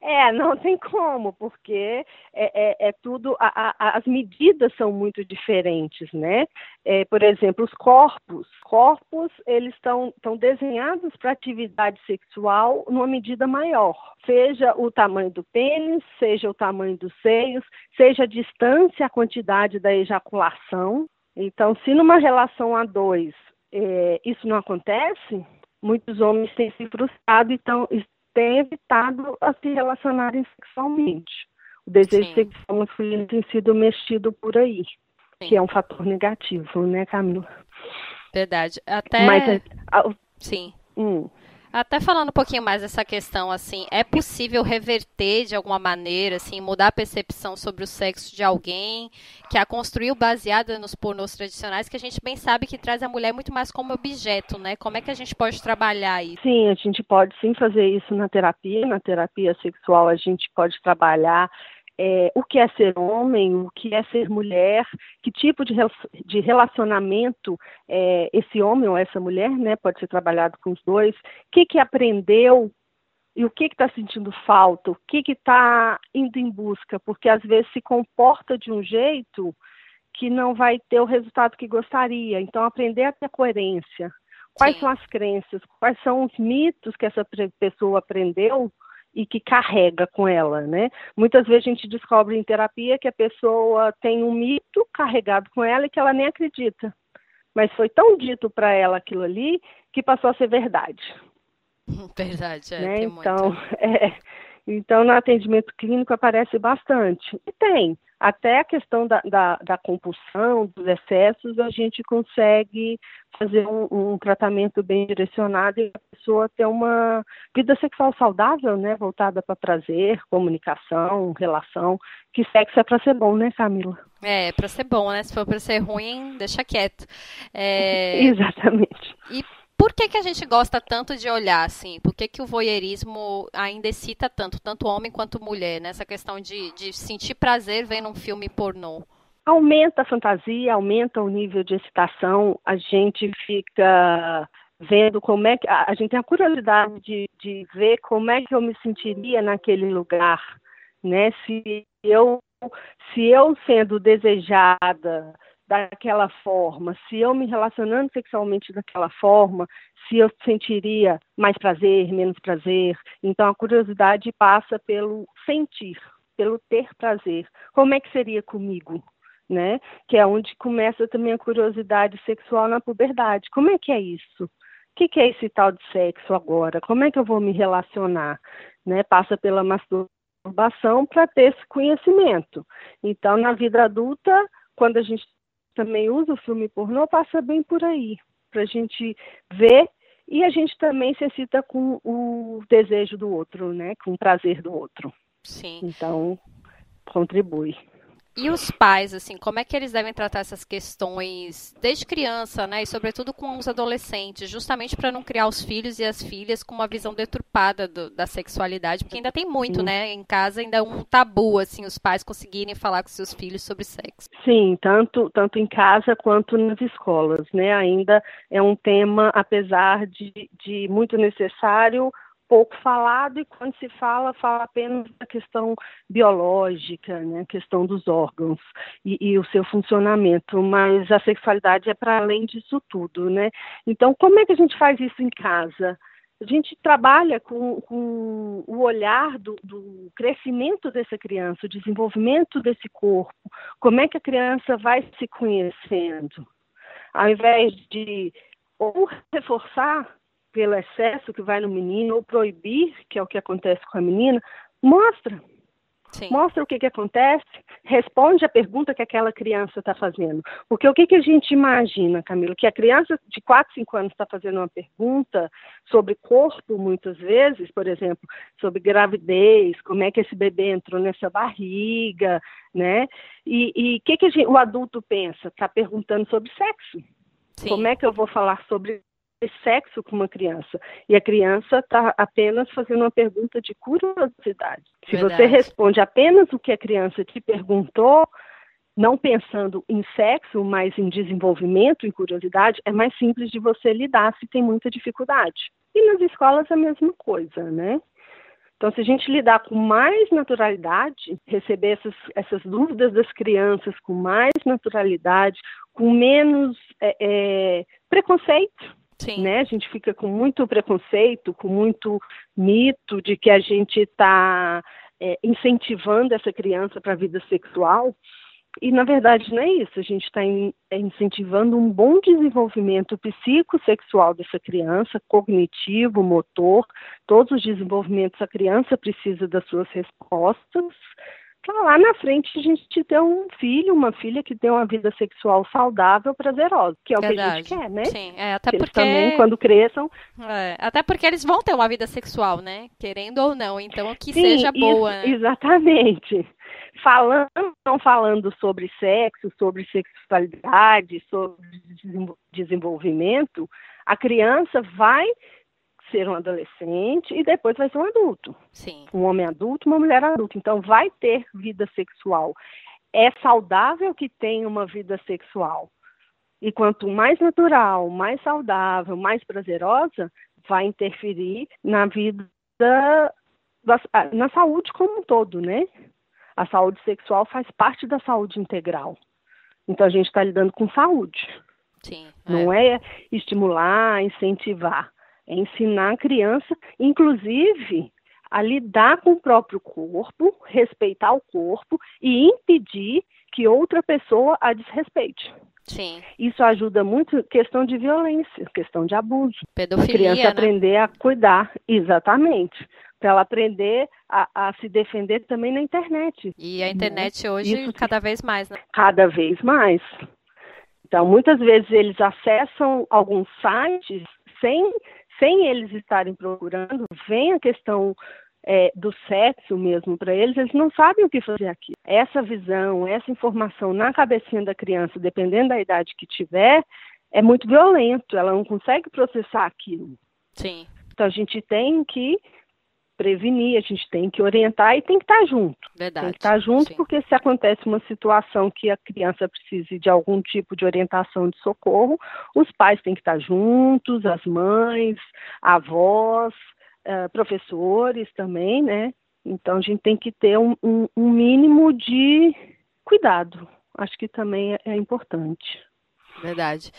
É, (laughs) não tem como, porque é, é, é tudo, a, a, as medidas são muito diferentes, né? É, por exemplo, os corpos, corpos eles estão desenhados para atividade sexual numa medida maior, seja o tamanho do pênis, seja o tamanho dos seios, seja a distância, a quantidade da ejaculação. Então, se numa relação a dois é, isso não acontece, muitos homens têm se frustrado e estão têm evitado a se relacionarem sexualmente. O desejo Sim. sexual masculino tem sido mexido por aí, Sim. que é um fator negativo, né, Camila? Verdade. Até. Mas, Sim. Hum. Até falando um pouquinho mais dessa questão, assim, é possível reverter de alguma maneira, assim, mudar a percepção sobre o sexo de alguém que a construiu baseada nos pornôs tradicionais, que a gente bem sabe que traz a mulher muito mais como objeto, né? Como é que a gente pode trabalhar isso? Sim, a gente pode sim fazer isso na terapia. Na terapia sexual a gente pode trabalhar é, o que é ser homem, o que é ser mulher, que tipo de, de relacionamento é, esse homem ou essa mulher, né, pode ser trabalhado com os dois, o que, que aprendeu e o que está sentindo falta, o que está indo em busca, porque às vezes se comporta de um jeito que não vai ter o resultado que gostaria. Então, aprender a ter coerência. Quais Sim. são as crenças, quais são os mitos que essa pessoa aprendeu e que carrega com ela, né? Muitas vezes a gente descobre em terapia que a pessoa tem um mito carregado com ela e que ela nem acredita. Mas foi tão dito para ela aquilo ali que passou a ser verdade. (laughs) Verdade, é. Né? Então, (laughs) é, então, no atendimento clínico aparece bastante. E tem. Até a questão da, da, da compulsão, dos excessos, a gente consegue fazer um, um, tratamento bem direcionado e a pessoa ter uma vida sexual saudável, né? Voltada para prazer, comunicação, relação. Que sexo é para ser bom, né, Camila? É, é para ser bom, né? Se for para ser ruim, deixa quieto. É... (laughs) Exatamente. E por que, que a gente gosta tanto de olhar, assim? Por que, que o voyeurismo ainda excita tanto, tanto homem quanto mulher, nessa questão de, de sentir prazer vendo um filme pornô? Aumenta a fantasia, aumenta o nível de excitação, a gente fica vendo como é que. A gente tem a curiosidade de, de ver como é que eu me sentiria naquele lugar, né? Se eu, se eu sendo desejada daquela forma, se eu me relacionando sexualmente daquela forma, se eu sentiria mais prazer, menos prazer. Então a curiosidade passa pelo sentir, pelo ter prazer. Como é que seria comigo? Né? Que é onde começa também a curiosidade sexual na puberdade. Como é que é isso? O que, que é esse tal de sexo agora? Como é que eu vou me relacionar? Né? Passa pela masturbação para ter esse conhecimento. Então, na vida adulta, quando a gente também usa o filme pornô, passa bem por aí, para a gente ver e a gente também se excita com o desejo do outro, né? Com o prazer do outro. Sim. Então, contribui. E os pais, assim, como é que eles devem tratar essas questões desde criança, né? E sobretudo com os adolescentes, justamente para não criar os filhos e as filhas com uma visão deturpada do, da sexualidade, porque ainda tem muito, né? Em casa ainda é um tabu, assim, os pais conseguirem falar com seus filhos sobre sexo. Sim, tanto, tanto em casa quanto nas escolas, né? Ainda é um tema, apesar de, de muito necessário, pouco falado e quando se fala, fala apenas da questão biológica, né, questão dos órgãos e, e, o seu funcionamento, mas a sexualidade é para além disso tudo, né? Então, como é que a gente faz isso em casa? A gente trabalha com, com o olhar do, do, crescimento dessa criança, o desenvolvimento desse corpo, como é que a criança vai se conhecendo, ao invés de ou reforçar pelo excesso que vai no menino, ou proibir, que é o que acontece com a menina, mostra. Sim. Mostra o que, que acontece, responde a pergunta que aquela criança está fazendo. Porque o que, que a gente imagina, Camila? Que a criança de 4, 5 anos está fazendo uma pergunta sobre corpo, muitas vezes, por exemplo, sobre gravidez, como é que esse bebê entrou nessa barriga, né? E o que, que gente, o adulto pensa? Está perguntando sobre sexo. Sim. Como é que eu vou falar sobre sexo com uma criança. E a criança está apenas fazendo uma pergunta de curiosidade. Se Verdade. você responde apenas o que a criança te perguntou, não pensando em sexo, mas em desenvolvimento, em curiosidade, é mais simples de você lidar se tem muita dificuldade. E nas escolas é a mesma coisa, né? Então, se a gente lidar com mais naturalidade, receber essas, essas dúvidas das crianças com mais naturalidade, com menos é, é, preconceito, Sim. Né? A gente fica com muito preconceito, com muito mito de que a gente está é, incentivando essa criança para a vida sexual. E, na verdade, não é isso. A gente está é incentivando um bom desenvolvimento psicossexual dessa criança, cognitivo, motor, todos os desenvolvimentos. A criança precisa das suas respostas para lá na frente a gente ter um filho, uma filha que tem uma vida sexual saudável, prazerosa, que é o Verdade. que a gente quer, né? Sim, é, até eles porque... também, quando cresçam... É, até porque eles vão ter uma vida sexual, né? Querendo ou não, então que Sim, seja boa. Isso, né? Exatamente. Falando, não falando sobre sexo, sobre sexualidade, sobre desenvolvimento, a criança vai ser um adolescente e depois vai ser um adulto. Sim. Um homem adulto, uma mulher adulta. Então vai ter vida sexual. É saudável que tenha uma vida sexual. E quanto mais natural, mais saudável, mais prazerosa, vai interferir na vida, na saúde como um todo, né? A saúde sexual faz parte da saúde integral. Então a gente está lidando com saúde. Sim, é. Não é estimular, incentivar é ensinar a criança, inclusive, a lidar com o próprio corpo, respeitar o corpo e impedir que outra pessoa a desrespeite. Sim. Isso ajuda muito questão de violência, questão de abuso. Pedofilia, a criança né? aprender a cuidar, exatamente. Para ela aprender a, a, se defender também na internet. E a internet né? hoje Isso, cada vez mais, né? Cada vez mais. Então, muitas vezes eles acessam alguns sites sem sem eles estarem procurando, vem a questão é, do sexo mesmo para eles, eles não sabem o que fazer aqui. Essa visão, essa informação na cabecinha da criança, dependendo da idade que tiver, é muito violento, ela não consegue processar aquilo. Sim. Então a gente tem que prevenir, a gente tem que orientar e tem que estar junto. Verdade. Tem que estar junto sim. porque se acontece uma situação que a criança precise de algum tipo de orientação de socorro, os pais têm que estar juntos, as mães, avós, uh, professores também, né? Então a gente tem que ter um, um, um mínimo de cuidado. Acho que também é, é importante. Verdade.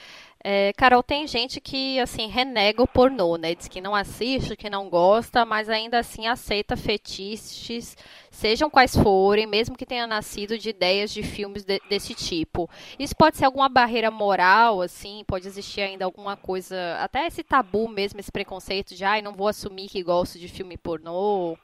É, Carol, tem gente que, assim, renega o pornô, né? Diz que não assiste, que não gosta, mas ainda assim aceita fetiches, sejam quais forem, mesmo que tenha nascido de ideias de filmes de, desse tipo. Isso pode ser alguma barreira moral, assim? Pode existir ainda alguma coisa, até esse tabu mesmo, esse preconceito de, ai, não vou assumir que gosto de filme pornô?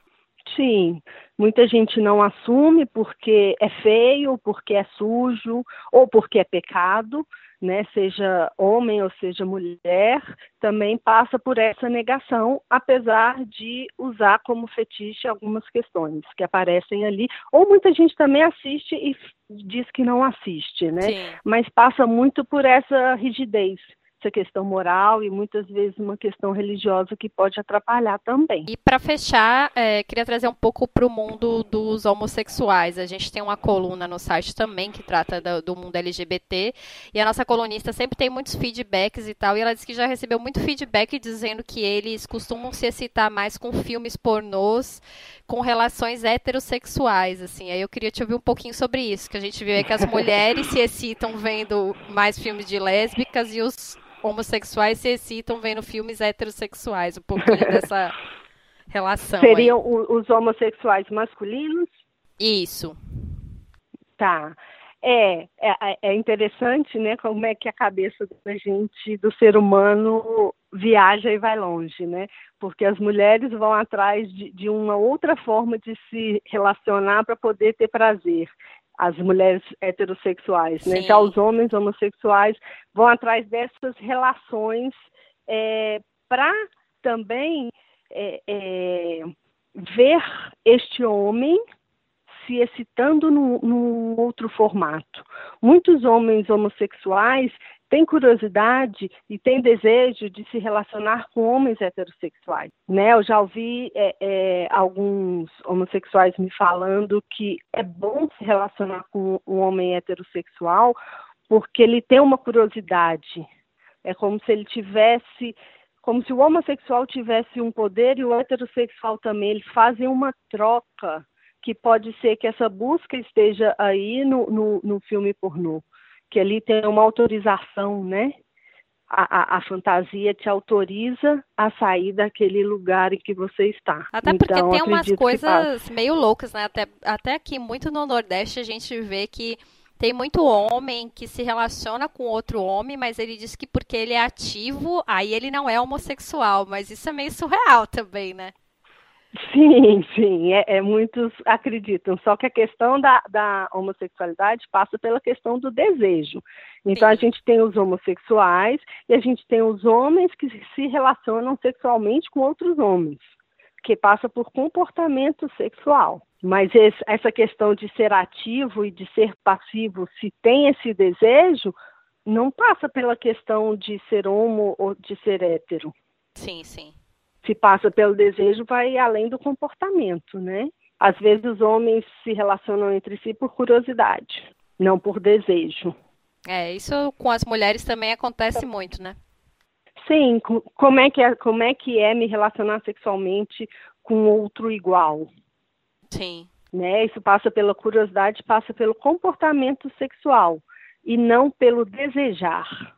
Sim, muita gente não assume porque é feio, porque é sujo ou porque é pecado, né? Seja homem ou seja mulher, também passa por essa negação, apesar de usar como fetiche algumas questões que aparecem ali. Ou muita gente também assiste e diz que não assiste, né? Sim. Mas passa muito por essa rigidez essa questão moral e muitas vezes uma questão religiosa que pode atrapalhar também. E para fechar, é, queria trazer um pouco para o mundo dos homossexuais. A gente tem uma coluna no site também que trata do, do, mundo LGBT e a nossa colunista sempre tem muitos feedbacks e tal. E ela disse que já recebeu muito feedback dizendo que eles costumam se excitar mais com filmes pornôs com relações heterossexuais, assim. Aí eu queria te ouvir um pouquinho sobre isso, que a gente viu que as mulheres se excitam vendo mais filmes de lésbicas e os homossexuais se excitam vendo filmes heterossexuais, um pouquinho (laughs) dessa relação. Seriam aí. os homossexuais masculinos? Isso. Tá. É, é, é, interessante, né, como é que a cabeça da gente, do ser humano, viaja e vai longe, né? Porque as mulheres vão atrás de, de uma outra forma de se relacionar para poder ter prazer as mulheres heterossexuais, né? Já os homens homossexuais vão atrás dessas relações é, para também é, é, ver este homem se excitando num, num outro formato. Muitos homens homossexuais têm curiosidade e têm desejo de se relacionar com homens heterossexuais. Né? Eu já ouvi é, é, alguns homossexuais me falando que é bom se relacionar com um homem heterossexual porque ele tem uma curiosidade. É como se ele tivesse como se o homossexual tivesse um poder e o heterossexual também, eles fazem uma troca que pode ser que essa busca esteja aí no, no, no filme pornô, que ali tem uma autorização, né? A, a, a, fantasia te autoriza a sair daquele lugar em que você está. Até porque então, tem umas coisas meio loucas, né? Até, até aqui, muito no Nordeste, a gente vê que tem muito homem que se relaciona com outro homem, mas ele diz que porque ele é ativo, aí ele não é homossexual. Mas isso é meio surreal também, né? Sim, sim, é, é, muitos acreditam. Só que a questão da, da homossexualidade passa pela questão do desejo. Então sim. a gente tem os homossexuais e a gente tem os homens que se relacionam sexualmente com outros homens, que passa por comportamento sexual. Mas esse, essa questão de ser ativo e de ser passivo, se tem esse desejo, não passa pela questão de ser homo ou de ser hétero. Sim, sim se passa pelo desejo vai além do comportamento, né? Às vezes os homens se relacionam entre si por curiosidade, não por desejo. É, isso com as mulheres também acontece muito, né? Sim, como é que é, como é que é me relacionar sexualmente com outro igual? Sim. Né? Isso passa pela curiosidade, passa pelo comportamento sexual e não pelo desejar.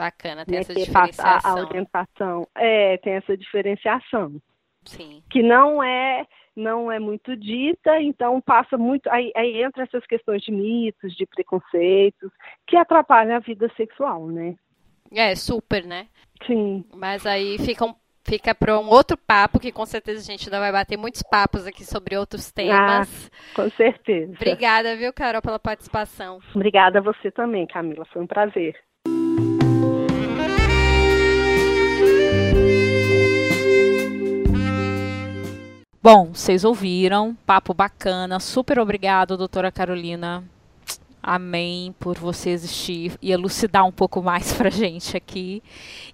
Bacana, tem né, essa diferenciação. A, a orientação, é, tem essa diferenciação. Sim. Que não é não é muito dita, então passa muito. Aí, aí entra essas questões de mitos, de preconceitos, que atrapalham a vida sexual, né? É, super, né? Sim. Mas aí fica, um, fica para um outro papo, que com certeza a gente ainda vai bater muitos papos aqui sobre outros temas. Ah, com certeza. Obrigada, viu, Carol, pela participação. Obrigada a você também, Camila. Foi um prazer. Bom, vocês ouviram, papo bacana, super obrigado, doutora Carolina. Amém por você existir e elucidar um pouco mais (laughs) pra gente aqui.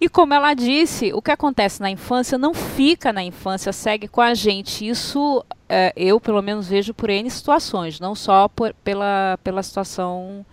E como ela disse, o que acontece na infância não fica na infância, segue com a gente. Isso é, eu, pelo menos, vejo por N situações, não só por, pela, pela situação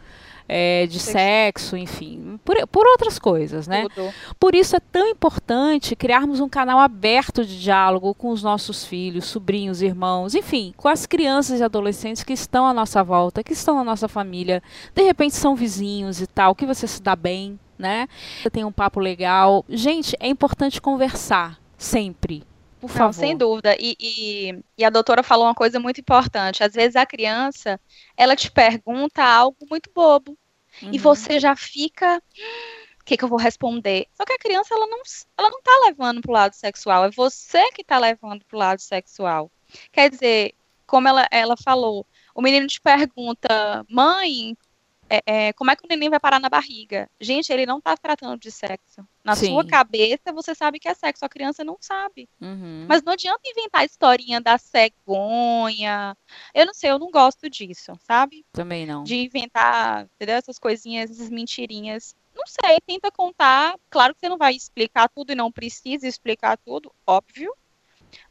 é, de sexo, enfim, por, por outras coisas, né? Tudo. Por isso é tão importante criarmos um canal aberto de diálogo com os nossos filhos, sobrinhos, irmãos, enfim, com as crianças e adolescentes que estão à nossa volta, que estão na nossa família, de repente são vizinhos e tal, que você se dá bem, né? Você tem um papo legal. Gente, é importante conversar sempre. Por favor. Não, sem dúvida. E, e, e, a doutora falou uma coisa muito importante. Às vezes a criança, ela te pergunta algo muito bobo. Uhum. E você já fica. O que, que, eu vou responder? Só que a criança, ela não, ela não tá levando pro lado sexual. É você que tá levando pro lado sexual. Quer dizer, como ela, ela falou, o menino te pergunta, mãe, é, é, como é que o neném vai parar na barriga? Gente, ele não está tratando de sexo. Na Sim. sua cabeça, você sabe que é sexo, a criança não sabe. Uhum. Mas não adianta inventar a historinha da cegonha. Eu não sei, eu não gosto disso, sabe? Também não. De inventar, entendeu? Essas coisinhas, essas mentirinhas. Não sei, tenta contar. Claro que você não vai explicar tudo e não precisa explicar tudo, óbvio.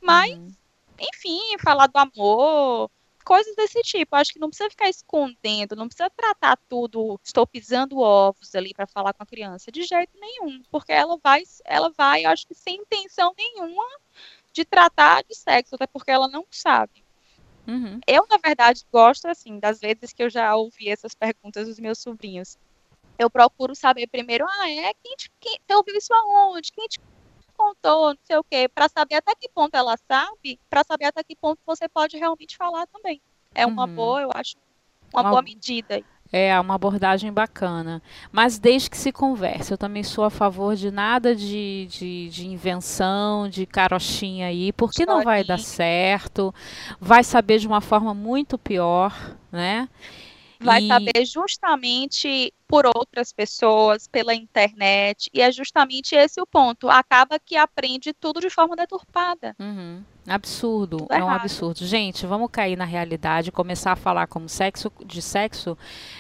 Mas, uhum. enfim, falar do amor, coisas desse tipo. Acho que não precisa ficar escondendo, não precisa tratar tudo, estou pisando ovos ali para falar com a criança, de jeito nenhum, porque ela vai, ela vai, acho que sem intenção nenhuma de tratar de sexo, até porque ela não sabe. Uhum. Eu, na verdade, gosto, assim, das vezes que eu já ouvi essas perguntas dos meus sobrinhos. Eu procuro saber primeiro, ah, é, quem, te, quem você ouviu isso aonde? Quem te contou, não sei o quê, para saber até que ponto ela sabe, para saber até que ponto você pode realmente falar também. É uma uhum. boa, eu acho, uma, uma boa medida. É uma abordagem bacana. Mas desde que se converse, eu também sou a favor de nada de, de, de invenção, de carochinha aí, porque não vai dar certo, vai saber de uma forma muito pior, né? vai e... saber justamente por outras pessoas, pela internet, e é justamente esse o ponto. Acaba que aprende tudo de forma deturpada. Uhum. Absurdo, é, é um absurdo. Gente, vamos cair na realidade, começar a falar como sexo, de sexo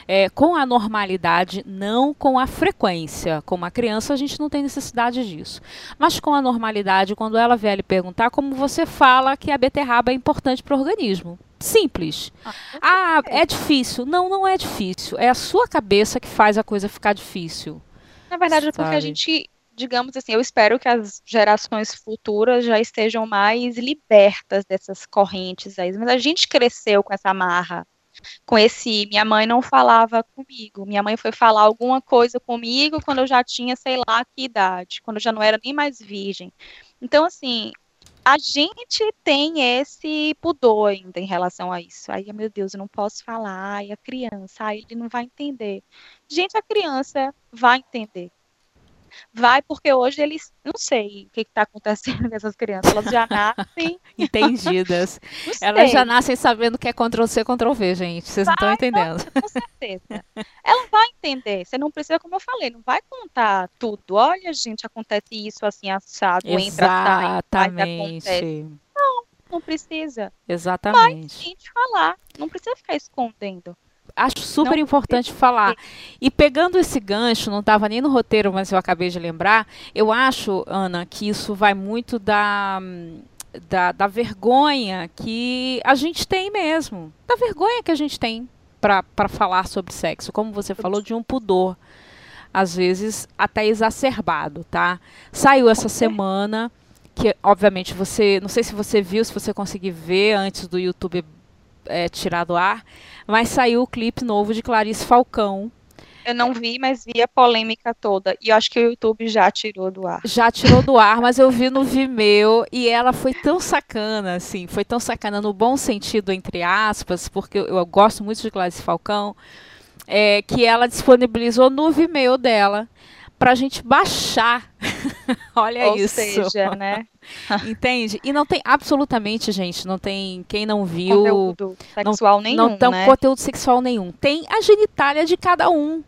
é, com a normalidade, não com a frequência. Como a criança, a gente não tem necessidade disso. Mas com a normalidade, quando ela vier lhe perguntar, como você fala que a beterraba é importante para o organismo. Simples. Ah, ah, é difícil. Não, não é difícil. É a sua cabeça que faz a coisa ficar difícil. Na verdade, é porque a gente, digamos assim, eu espero que as gerações futuras já estejam mais libertas dessas correntes aí. Mas a gente cresceu com essa marra. Com esse, minha mãe não falava comigo. Minha mãe foi falar alguma coisa comigo quando eu já tinha, sei lá, que idade, quando eu já não era nem mais virgem. Então, assim, a gente tem esse pudor ainda em relação a isso. Aí, meu Deus, eu não posso falar. Ai, a criança, ai, ele não vai entender. Gente, a criança vai entender. Vai porque hoje eles, não sei o que está acontecendo com essas crianças, elas já nascem (laughs) entendidas. (laughs) elas já nascem sabendo que é Ctrl C, Ctrl V, gente. Vocês vai, não estão entendendo. Com certeza. Ela vai entender. Você não precisa, como eu falei, não vai contar tudo. Olha, gente, acontece isso assim assado, entra, sai, acontece. Não, não precisa. Exatamente. Mas gente falar, não precisa ficar escondendo acho super não, importante falar. E pegando esse gancho, não estava nem no roteiro, mas eu acabei de lembrar, eu acho, Ana, que isso vai muito da, da, da vergonha que a gente tem mesmo. Da vergonha que a gente tem para falar sobre sexo. Como você falou, de um pudor. Às vezes até exacerbado, tá? Saiu essa semana que obviamente você, não sei se você viu, se você conseguir ver antes do YouTube é, tirar do ar, mas saiu o clipe novo de Clarice Falcão. Eu não vi, mas vi a polêmica toda. E acho que o YouTube já tirou do ar. Já tirou do ar, mas eu vi no Vimeo e ela foi tão sacana, assim, foi tão sacana no bom sentido, entre aspas, porque eu, eu gosto muito de Clarice Falcão, é, que ela disponibilizou no Vimeo dela para a gente baixar. (laughs) Olha Ou isso. Seja, né? (laughs) Entende? E não tem absolutamente, gente, não tem quem não viu conteúdo sexual não, nenhum, não tem né? conteúdo sexual nenhum. Tem a genitália de cada um.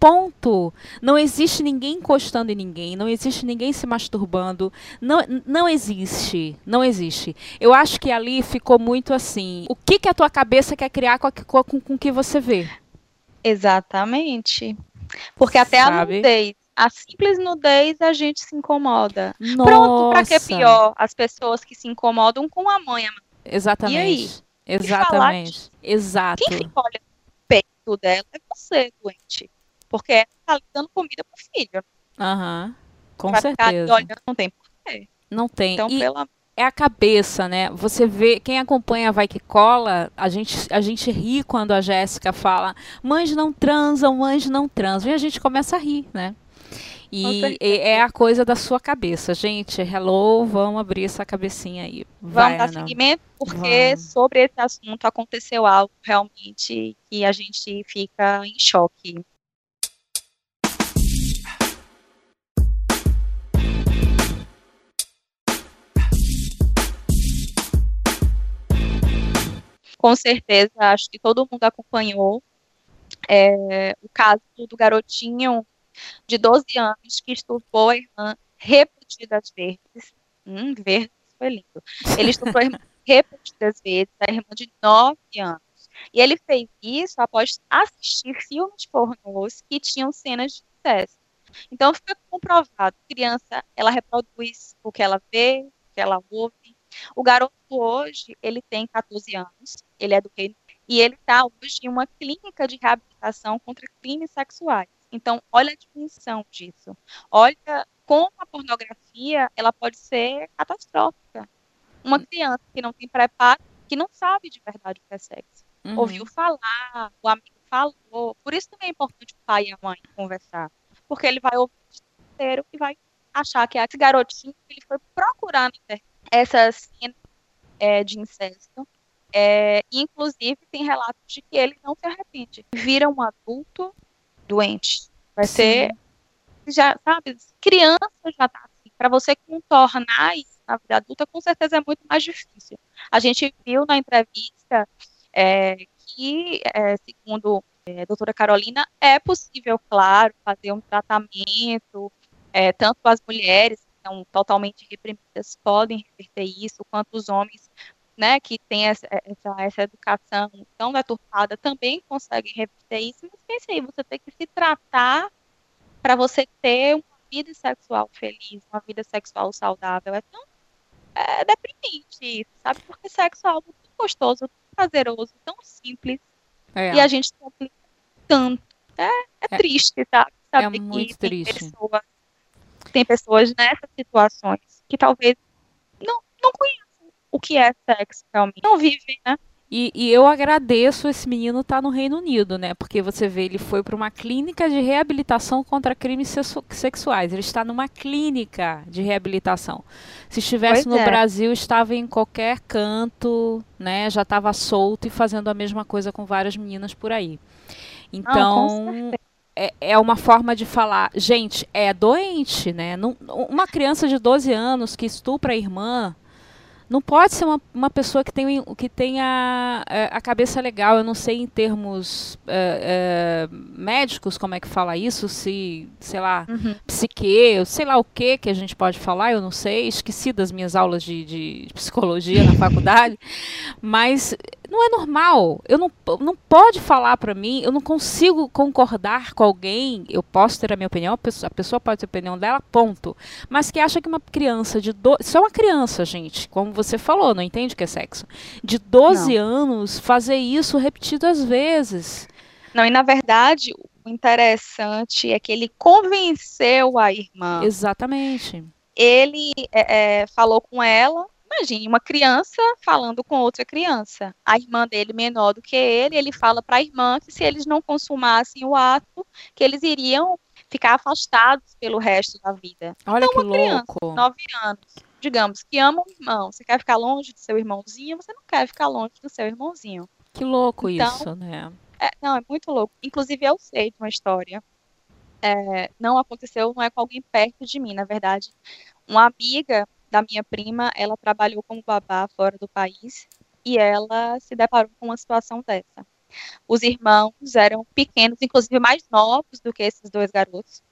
Ponto. Não existe ninguém encostando em ninguém, não existe ninguém se masturbando. Não, não existe. Não existe. Eu acho que ali ficou muito assim. O que, que a tua cabeça quer criar com o que você vê? Exatamente. Porque até Sabe? a nudez, a simples nudez a gente se incomoda. Nossa. Pronto, pra que pior? As pessoas que se incomodam com a mãe. Exatamente. E aí? Exatamente. Exato. Quem fica olhando o peito dela é você, doente. Porque ela tá dando comida pro filho. Aham. Uhum. Com pra certeza. olhando, não tem porquê. Não tem. Então, e... pela é a cabeça, né? Você vê, quem acompanha Vai Que Cola, a gente, a gente ri quando a Jéssica fala mães não transam, mães não transam. E a gente começa a rir, né? E, e é a coisa da sua cabeça. Gente, hello, vamos abrir essa cabecinha aí. Vai, vamos dar seguimento, porque vamos. sobre esse assunto aconteceu algo realmente que a gente fica em choque. Com certeza, acho que todo mundo acompanhou é, o caso do garotinho de 12 anos que estuprou a irmã repetidas vezes. Hum, verdes foi lindo. Ele estuprou a irmã (laughs) repetidas vezes, a irmã de 9 anos. E ele fez isso após assistir filmes pornôs que tinham cenas de sucesso. Então fica comprovado, criança, ela reproduz o que ela vê, o que ela ouve. O garoto hoje, ele tem 14 anos, ele é do Reino e ele está hoje em uma clínica de reabilitação contra crimes sexuais. Então, olha a dimensão disso. Olha como a pornografia ela pode ser catastrófica. Uma criança que não tem preparo, que não sabe de verdade o que é sexo. Uhum. Ouviu falar, o amigo falou. Por isso também é importante o pai e a mãe conversar. Porque ele vai ouvir o inteiro e vai achar que esse garotinho ele foi procurar essa cena é, de incesto é, inclusive, tem relatos de que ele não se arrepende. Vira um adulto doente. Vai Sim. ser. Já, sabe, criança já tá assim. Para você contornar isso na vida adulta, com certeza é muito mais difícil. A gente viu na entrevista é, que, é, segundo é, a doutora Carolina, é possível, claro, fazer um tratamento, é, tanto as mulheres são totalmente reprimidas podem reverter isso, quanto os homens né, que tem essa, essa, essa educação tão deturpada também conseguem reverter isso, mas pense aí, você tem que se tratar para você ter uma vida sexual feliz, uma vida sexual saudável. É tão é deprimente isso, sabe? Porque sexo é algo tão gostoso, tão prazeroso, tão simples, é. e a gente complica tanto. É, é, é triste, sabe? Saber é muito tem triste. Pessoas, tem pessoas nessas situações que talvez não, não conheçam o que é sexo realmente. Não vivem, né? E, e, eu agradeço esse menino estar tá no Reino Unido, né? Porque você vê, ele foi para uma clínica de reabilitação contra crimes sexuais. Ele está numa clínica de reabilitação. Se estivesse pois no é. Brasil, estava em qualquer canto, né? Já estava solto e fazendo a mesma coisa com várias meninas por aí. Então, ah, é, é uma forma de falar, gente, é doente, né? Não, uma criança de 12 anos que estupra a irmã não pode ser uma, uma pessoa que, tem, que tenha a, é, a cabeça legal. Eu não sei em termos é, é, médicos como é que fala isso, se, sei lá, uhum. psique, sei lá o que que a gente pode falar, eu não sei. Esqueci das minhas aulas de, de psicologia na faculdade. (laughs) Mas não é normal. Eu não, não pode falar para mim, eu não consigo concordar com alguém. Eu posso ter a minha opinião, a pessoa, a pessoa pode ter a opinião dela, ponto. Mas que acha que uma criança de. Do... Só uma criança, gente, como você falou, não entende o que é sexo. De 12 não. anos, fazer isso repetidas vezes. Não, e na verdade, o interessante é que ele convenceu a irmã. Exatamente. Ele é, é, falou com ela, Imagine uma criança falando com outra criança. A irmã dele menor do que ele, ele fala para a irmã que se eles não consumassem o ato, que eles iriam ficar afastados pelo resto da vida. Olha então, que uma louco. criança, nove anos, digamos, que ama o irmão, você quer ficar longe do seu irmãozinho, você não quer ficar longe do seu irmãozinho. Que louco então, isso, né? É, não, é muito louco. Inclusive, eu sei de uma história. É, não aconteceu, não é com alguém perto de mim, na verdade. Uma amiga da minha prima, ela trabalhou como babá fora do país e ela se deparou com uma situação dessa. Os irmãos eram pequenos, inclusive mais novos do que esses dois garotos.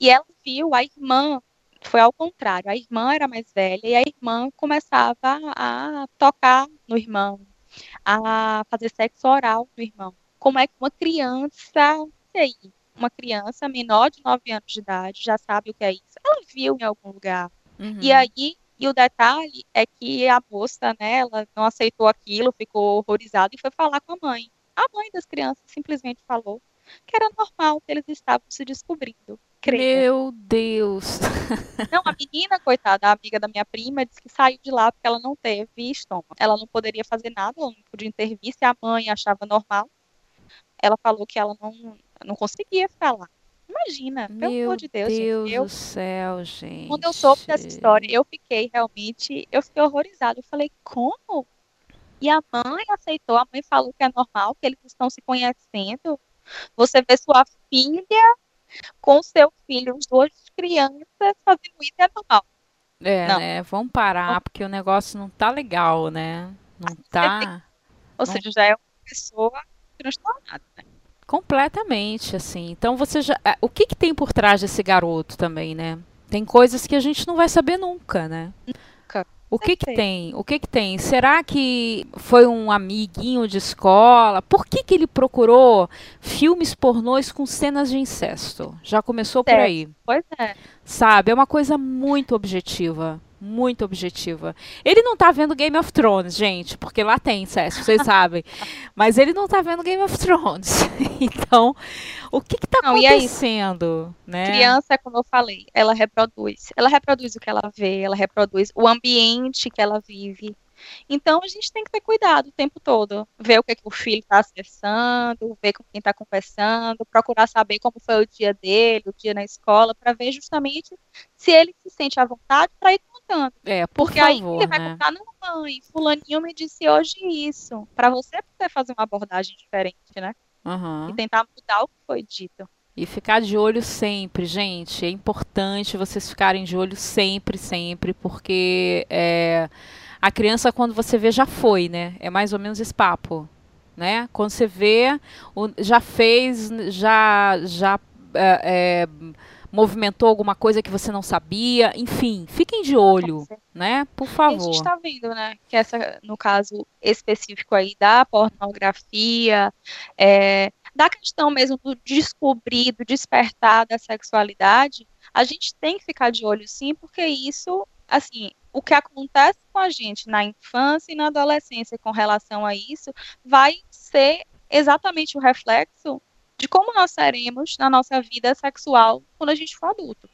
E ela viu a irmã, foi ao contrário, a irmã era mais velha e a irmã começava a tocar no irmão, a fazer sexo oral no irmão. como é que uma criança, sei, uma criança menor de 9 anos de idade já sabe o que é isso. Ela viu em algum lugar. Uhum. E aí, e o detalhe é que a moça, né, ela não aceitou aquilo, ficou horrorizada e foi falar com a mãe. A mãe das crianças simplesmente falou que era normal, que eles estavam se descobrindo. Meu Deus! (laughs) Não, a menina, coitada, a amiga da minha prima, disse que saiu de lá porque ela não teve estômago. Ela não poderia fazer nada, ela não podia intervir. Se a mãe achava normal, ela falou que ela não, não conseguia lá. Imagina, Meu pelo amor de Deus. Deus gente, eu, do céu, gente. Quando eu soube dessa história, eu fiquei realmente, eu fiquei horrorizada. Eu falei, como? E a mãe aceitou, a mãe falou que é normal, que eles estão se conhecendo. Você vê sua filha com seu filho, os dois crianças fazendo isso é normal. É, não. né? Vamos parar, porque o negócio não tá legal, né? Não tá. Ou não... seja, já é uma pessoa transtornada, né? Completamente, assim. Então você já. É, o que, que tem por trás desse garoto também, né? Tem coisas que a gente não vai saber nunca, né? O que que tem? O que que tem? Será que foi um amiguinho de escola? Por que que ele procurou filmes pornôs com cenas de incesto? Já começou por aí. Pois é. Sabe, é uma coisa muito objetiva muito objetiva. Ele não tá vendo Game of Thrones, gente, porque lá tem incesto, vocês (laughs) sabem. Mas ele não tá vendo Game of Thrones. (laughs) então, o que que tá não, é acontecendo, né? Criança, como eu falei, ela reproduz. Ela reproduz o que ela vê, ela reproduz o ambiente que ela vive. Então a gente tem que ter cuidado o tempo todo, ver o que, é que o filho está acessando, ver com quem está conversando, procurar saber como foi o dia dele, o dia na escola, para ver justamente se ele se sente à vontade para ir É, por Porque favor, aí vai né? contar, não, mãe, fulaninho me disse hoje isso, para você poder fazer uma abordagem diferente, né? Uhum. E tentar mudar o que foi dito. E ficar de olho sempre, gente. É importante vocês ficarem de olho sempre, sempre, porque é, a criança, quando você vê, já foi, né? É mais ou menos esse papo. Né? Quando você vê, já fez, já, já é, é, movimentou alguma coisa que você não sabia, enfim, fiquem de olho, né? Por favor. A gente está vendo, né? Que essa, no caso específico aí da pornografia, é, da questão mesmo do descobrir, do despertar da sexualidade, a gente tem que ficar de olho sim, porque isso, assim, o que acontece com a gente na infância e na adolescência com relação a isso vai ser exatamente o reflexo de como nós seremos na nossa vida sexual quando a gente for adulto.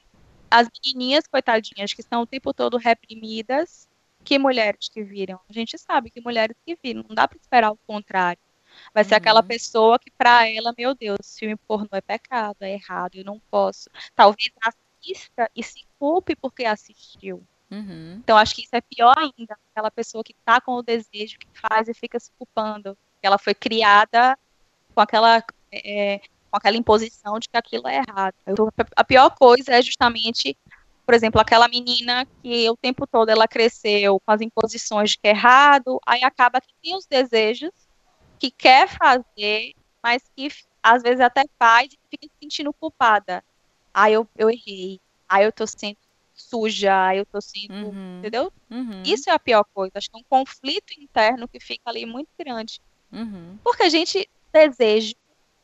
As menininhas, coitadinhas, que estão o tempo todo reprimidas, que mulheres que viram? A gente sabe que mulheres que viram, não dá para esperar o contrário. Vai ser uhum. aquela pessoa que, para ela, meu Deus, filme pornô é pecado, é errado, eu não posso. Talvez assista e se culpe porque assistiu. Uhum. Então, acho que isso é pior ainda. Aquela pessoa que está com o desejo, que faz e fica se culpando. Ela foi criada com aquela, é, com aquela imposição de que aquilo é errado. A pior coisa é justamente, por exemplo, aquela menina que o tempo todo ela cresceu com as imposições de que é errado, aí acaba que tem os desejos que quer fazer, mas que às vezes até faz e fica se sentindo culpada. Ah, eu, eu errei. Ah, eu tô sendo suja, eu tô sendo, uhum. entendeu? Uhum. Isso é a pior coisa. Acho que é um conflito interno que fica ali muito grande. Uhum. Porque a gente deseja,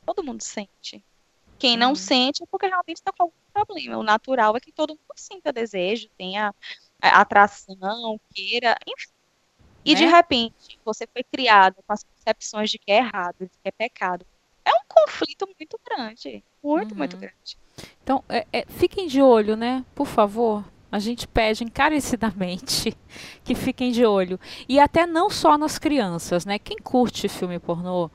todo mundo sente. Quem não uhum. sente é porque realmente está com algum problema. O natural é que todo mundo sinta desejo, tenha atração, queira, enfim. E de né? repente, você foi criado com as concepções de que é errado, de que é pecado. É um conflito muito grande. Muito, muito uhum. grande. Então, é, é, fiquem de olho, né? Por favor. A gente pede encarecidamente (laughs) que fiquem de olho. E até não só nas crianças, né? Quem curte filme pornô,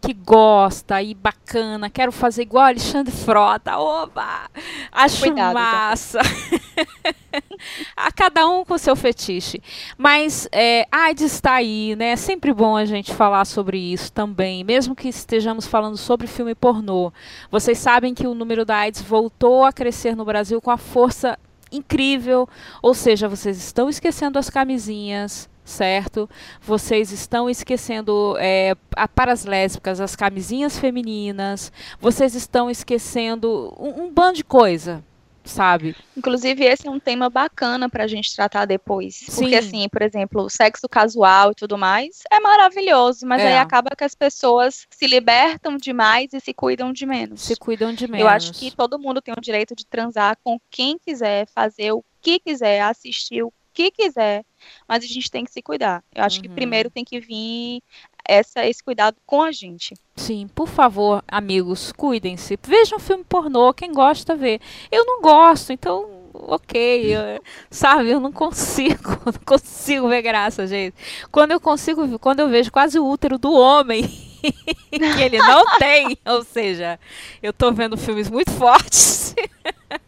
que gosta e bacana, quero fazer igual Alexandre Frota, oba! Acho Cuidado, massa. (laughs) a cada um com seu fetiche. Mas é, a AIDS está aí, né? É sempre bom a gente falar sobre isso também, mesmo que estejamos falando sobre filme pornô. Vocês sabem que o número da AIDS voltou a crescer no Brasil com a força incrível, ou seja, vocês estão esquecendo as camisinhas, certo? Vocês estão esquecendo é, a, para as lésbicas as camisinhas femininas, vocês estão esquecendo um, um bando de coisa. sabe? Inclusive, esse é um tema bacana pra gente tratar depois. Sim. Porque, assim, por exemplo, o sexo casual e tudo mais é maravilhoso, mas é. aí acaba que as pessoas se libertam demais e se cuidam de menos. Se cuidam de menos. Eu acho que todo mundo tem o direito de transar com quem quiser, fazer o que quiser, assistir o que quiser, mas a gente tem que se cuidar. Eu acho uhum. que primeiro tem que vir essa, esse cuidado com a gente. Sim, por favor, amigos, cuidem-se. Vejam filme pornô, quem gosta vê. Eu não gosto, então ok, eu, sabe, eu não consigo, (laughs) não consigo ver graça, gente. Quando eu consigo, quando eu vejo quase o útero do homem (laughs) que ele não tem, ou seja, eu tô vendo filmes muito fortes. (laughs)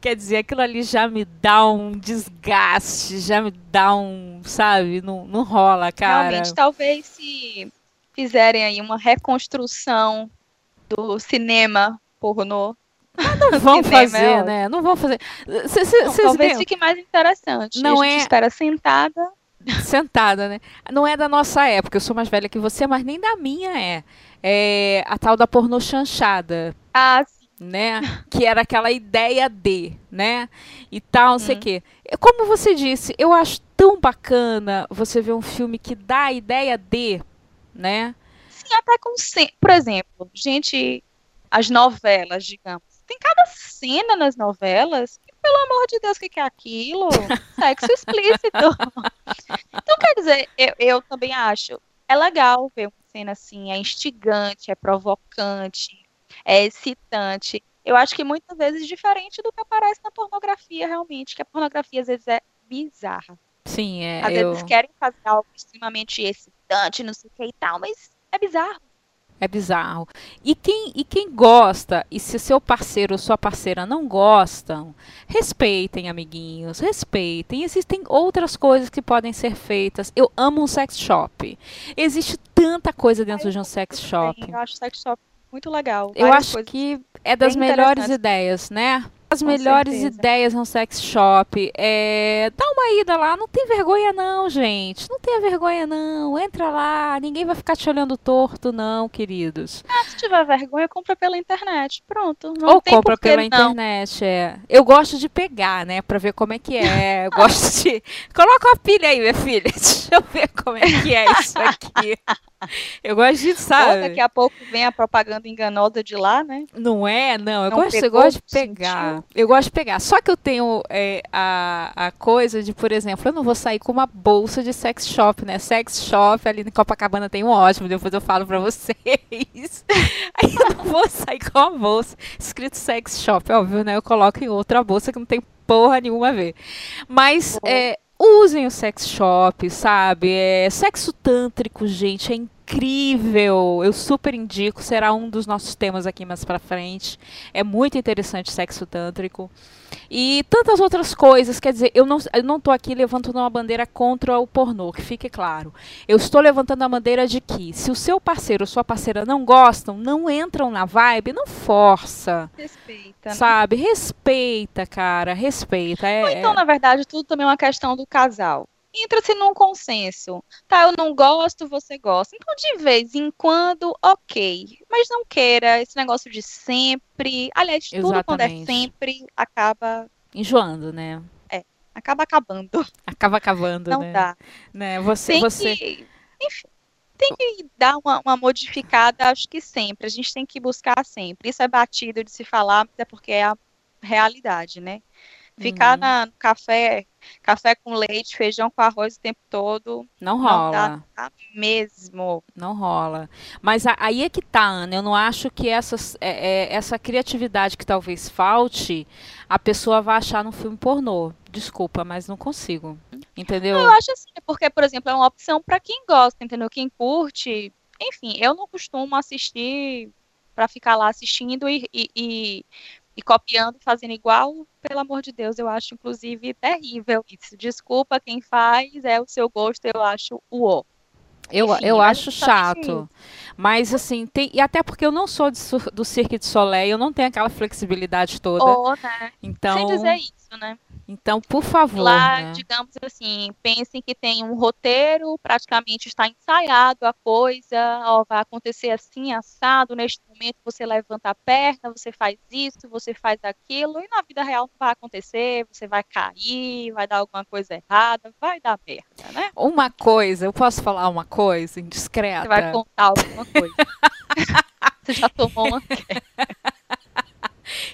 Quer dizer, aquilo ali já me dá um desgaste, já me dá um, sabe, não, não rola, cara. Realmente, talvez se fizerem aí uma reconstrução do cinema pornô. Ah, não (laughs) vão fazer, é né? Não vão fazer. Cê, não, talvez fique mais interessante. Não a gente é... espera sentada. (laughs) Sentada, né? Não é da nossa época, eu sou mais velha que você, mas nem da minha é. É a tal da pornô chanchada. Ah, sim né? Que era aquela ideia de, né? E tal, não sei o uhum. quê. Como você disse, eu acho tão bacana você ver um filme que dá a ideia de, né? Sim, até com. Por exemplo, gente, as novelas, digamos. Tem cada cena nas novelas que, pelo amor de Deus, o que, que é aquilo? (laughs) Sexo explícito. então, quer dizer, eu, eu também acho. É legal ver uma cena assim, é instigante, é provocante, é excitante. Eu acho que muitas vezes diferente do que aparece na pornografia, realmente, que a pornografia às vezes é bizarra. Sim, é. Às eu... vezes querem fazer algo extremamente excitante, não sei o que e tal, mas é bizarro. É bizarro. E quem, e quem gosta, e se seu parceiro ou sua parceira não gostam, respeitem, amiguinhos, respeitem. Existem outras coisas que podem ser feitas. Eu amo um sex shop. Existe tanta coisa dentro de um sex shop. Eu acho sex shop muito legal. Eu acho que é das melhores ideias, né? As melhores certeza. ideias no sex shop. É, dá uma ida lá, não tem vergonha não, gente. Não tenha vergonha não. Entra lá, ninguém vai ficar te olhando torto não, queridos. Ah, se tiver vergonha, compra pela internet. Pronto. Não Ou compra pela não. internet, é. Eu gosto de pegar, né, pra ver como é que é. Eu gosto de... Coloca uma pilha aí, minha filha. (laughs) Deixa eu ver como é que é isso aqui. (laughs) (laughs) Eu gosto de, sabe? Ou daqui a pouco vem a propaganda enganosa de lá, né? Não é? Não, eu não gosto, eu gosto de pegar. Sentiu. Eu gosto de pegar. Só que eu tenho é, a, a coisa de, por exemplo, eu não vou sair com uma bolsa de sex shop, né? Sex shop ali em Copacabana tem um ótimo, depois eu falo pra vocês. (laughs) Aí eu não vou sair com uma bolsa escrito sex shop, óbvio, né? Eu coloco em outra bolsa que não tem porra nenhuma a ver. Mas é, usem o sex shop, sabe? É, sexo tântrico, gente, é incrível. Eu super indico, será um dos nossos temas aqui mais para frente. É muito interessante sexo tântrico. E tantas outras coisas, quer dizer, eu não eu não tô aqui levantando uma bandeira contra o pornô, que fique claro. Eu estou levantando a bandeira de que se o seu parceiro ou sua parceira não gostam, não entram na vibe, não força. Respeita. Né? Sabe? Respeita, cara, respeita. É, ou então, na verdade, tudo também é uma questão do casal entra-se num consenso. Tá, eu não gosto, você gosta. Então, de vez em quando, ok. Mas não queira esse negócio de sempre. Aliás, Exatamente. tudo quando é sempre acaba. Enjoando, né? É, acaba acabando. Acaba acabando, não né? Não dá. Né? Você, tem você... Que, enfim, tem que dar uma, uma, modificada, acho que sempre. A gente tem que buscar sempre. Isso é batido de se falar, até porque é a realidade, né? Ficar uhum. na, no café, café com leite, feijão com arroz o tempo todo. Não rola. Não dá, mesmo. Não rola. Mas aí é que tá, Ana. Eu não acho que essas, é, é, essa criatividade que talvez falte, a pessoa vai achar no filme pornô. Desculpa, mas não consigo. Entendeu? Eu acho assim, porque, por exemplo, é uma opção para quem gosta, entendeu? Quem curte. Enfim, eu não costumo assistir para ficar lá assistindo e, e, e e copiando, fazendo igual, pelo amor de Deus, eu acho inclusive terrível isso. Desculpa quem faz, é o seu gosto, eu acho o. Eu, Enfim, eu acho chato. Mas assim, tem, e até porque eu não sou de, do Cirque de Soleil, eu não tenho aquela flexibilidade toda. Oh, né? Então, Sem dizer isso, né? Então, por favor. Lá, né? digamos assim, pensem que tem um roteiro, praticamente está ensaiado a coisa, ó, vai acontecer assim, assado, neste momento você levanta a perna, você faz isso, você faz aquilo, e na vida real não vai acontecer, você vai cair, vai dar alguma coisa errada, vai dar merda, né? Uma coisa, eu posso falar uma coisa indiscreta? Você vai contar alguma coisa. (laughs) você já tomou uma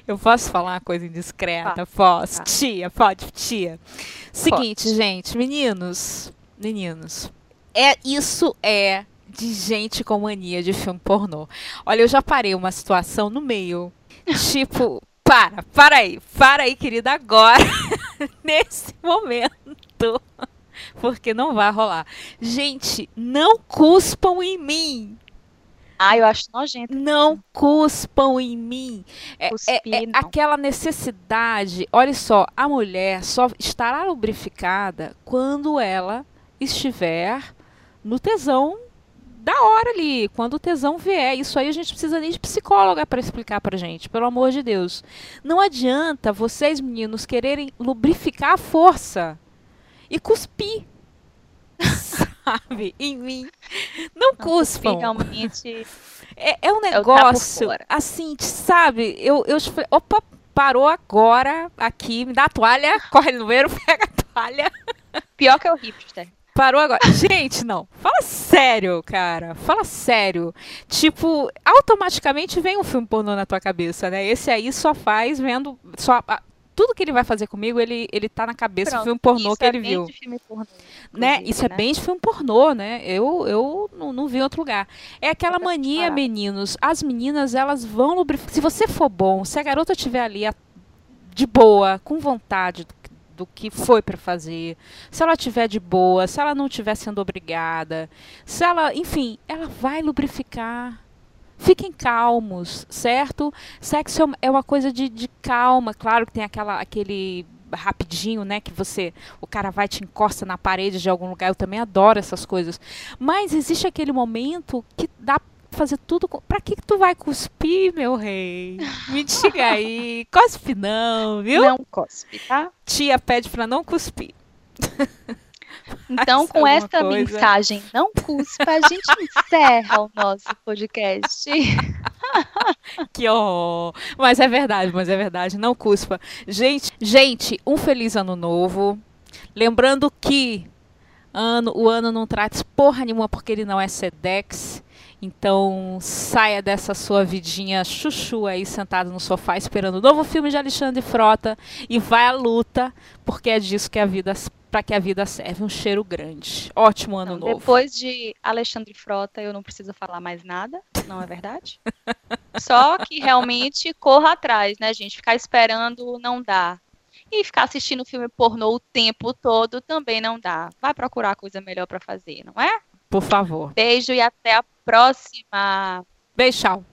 Eu posso falar uma coisa indiscreta? Posso. Tia, pode, tia. Seguinte, pode. gente, meninos, meninos, é isso é de gente com mania de filme pornô. Olha, eu já parei uma situação no meio, tipo, (laughs) para, para aí, para aí, querida, agora, (laughs) nesse momento, (laughs) porque não vai rolar. Gente, não cuspam em mim. Ah, eu acho nojento. Não cuspam em mim. É, Cuspir, é, é aquela necessidade. Olha só, a mulher só estará lubrificada quando ela estiver no tesão da hora ali, quando o tesão vier. Isso aí a gente precisa nem de psicóloga para explicar pra gente, pelo amor de Deus. Não adianta vocês, meninos, quererem lubrificar a força e cuspir (laughs) sabe? Em mim. Não cuspam. Realmente. É, é um negócio, assim, sabe? Eu, eu opa, parou agora aqui, me dá a toalha, (laughs) corre no banheiro, (laughs) pega a toalha. Pior que é o hipster. Parou agora. (laughs) Gente, não. Fala sério, cara. Fala sério. Tipo, automaticamente vem um filme pornô na tua cabeça, né? Esse aí só faz vendo. Só, tudo que ele vai fazer comigo, ele, ele tá na cabeça Pronto, do filme pornô que é ele viu. Pornô, né? Isso é né? é bem de filme pornô, né? Eu, eu não, não vi em outro lugar. É aquela mania, meninos. As meninas, elas vão lubrificar. Se você for bom, se a garota estiver ali a, de boa, com vontade do, do que foi para fazer, se ela tiver de boa, se ela não estiver sendo obrigada, se ela, enfim, ela vai lubrificar Fiquem calmos, certo? Sexo é uma coisa de, de calma. Claro que tem aquela, aquele rapidinho, né, que você, o cara vai te encosta na parede de algum lugar. Eu também adoro essas coisas. Mas existe aquele momento que dá fazer tudo. Com... Pra que, que tu vai cuspir, meu rei? Me diga aí. (laughs) Cospe não, viu? Não cospe, tá? Tia pede pra não cuspir. (laughs) Então, com esta coisa. mensagem não cuspa, a gente encerra o nosso podcast. (laughs) que horror! Mas é verdade, mas é verdade, não cuspa. Gente, gente, um feliz ano novo. Lembrando que ano, o ano não trata porra nenhuma porque ele não é Sedex. Então saia dessa sua vidinha chuchu aí sentado no sofá esperando o novo filme de Alexandre Frota e vai à luta, porque é disso que a vida para que a vida serve. Um cheiro grande. Ótimo ano não, novo. Depois de Alexandre Frota, eu não preciso falar mais nada, não é verdade? (laughs) Só que realmente corra atrás, né, gente? Ficar esperando não dá. E ficar assistindo filme pornô o tempo todo também não dá. Vai procurar coisa melhor para fazer, não é? Por favor. Beijo e até a próxima. Beijo, tchau.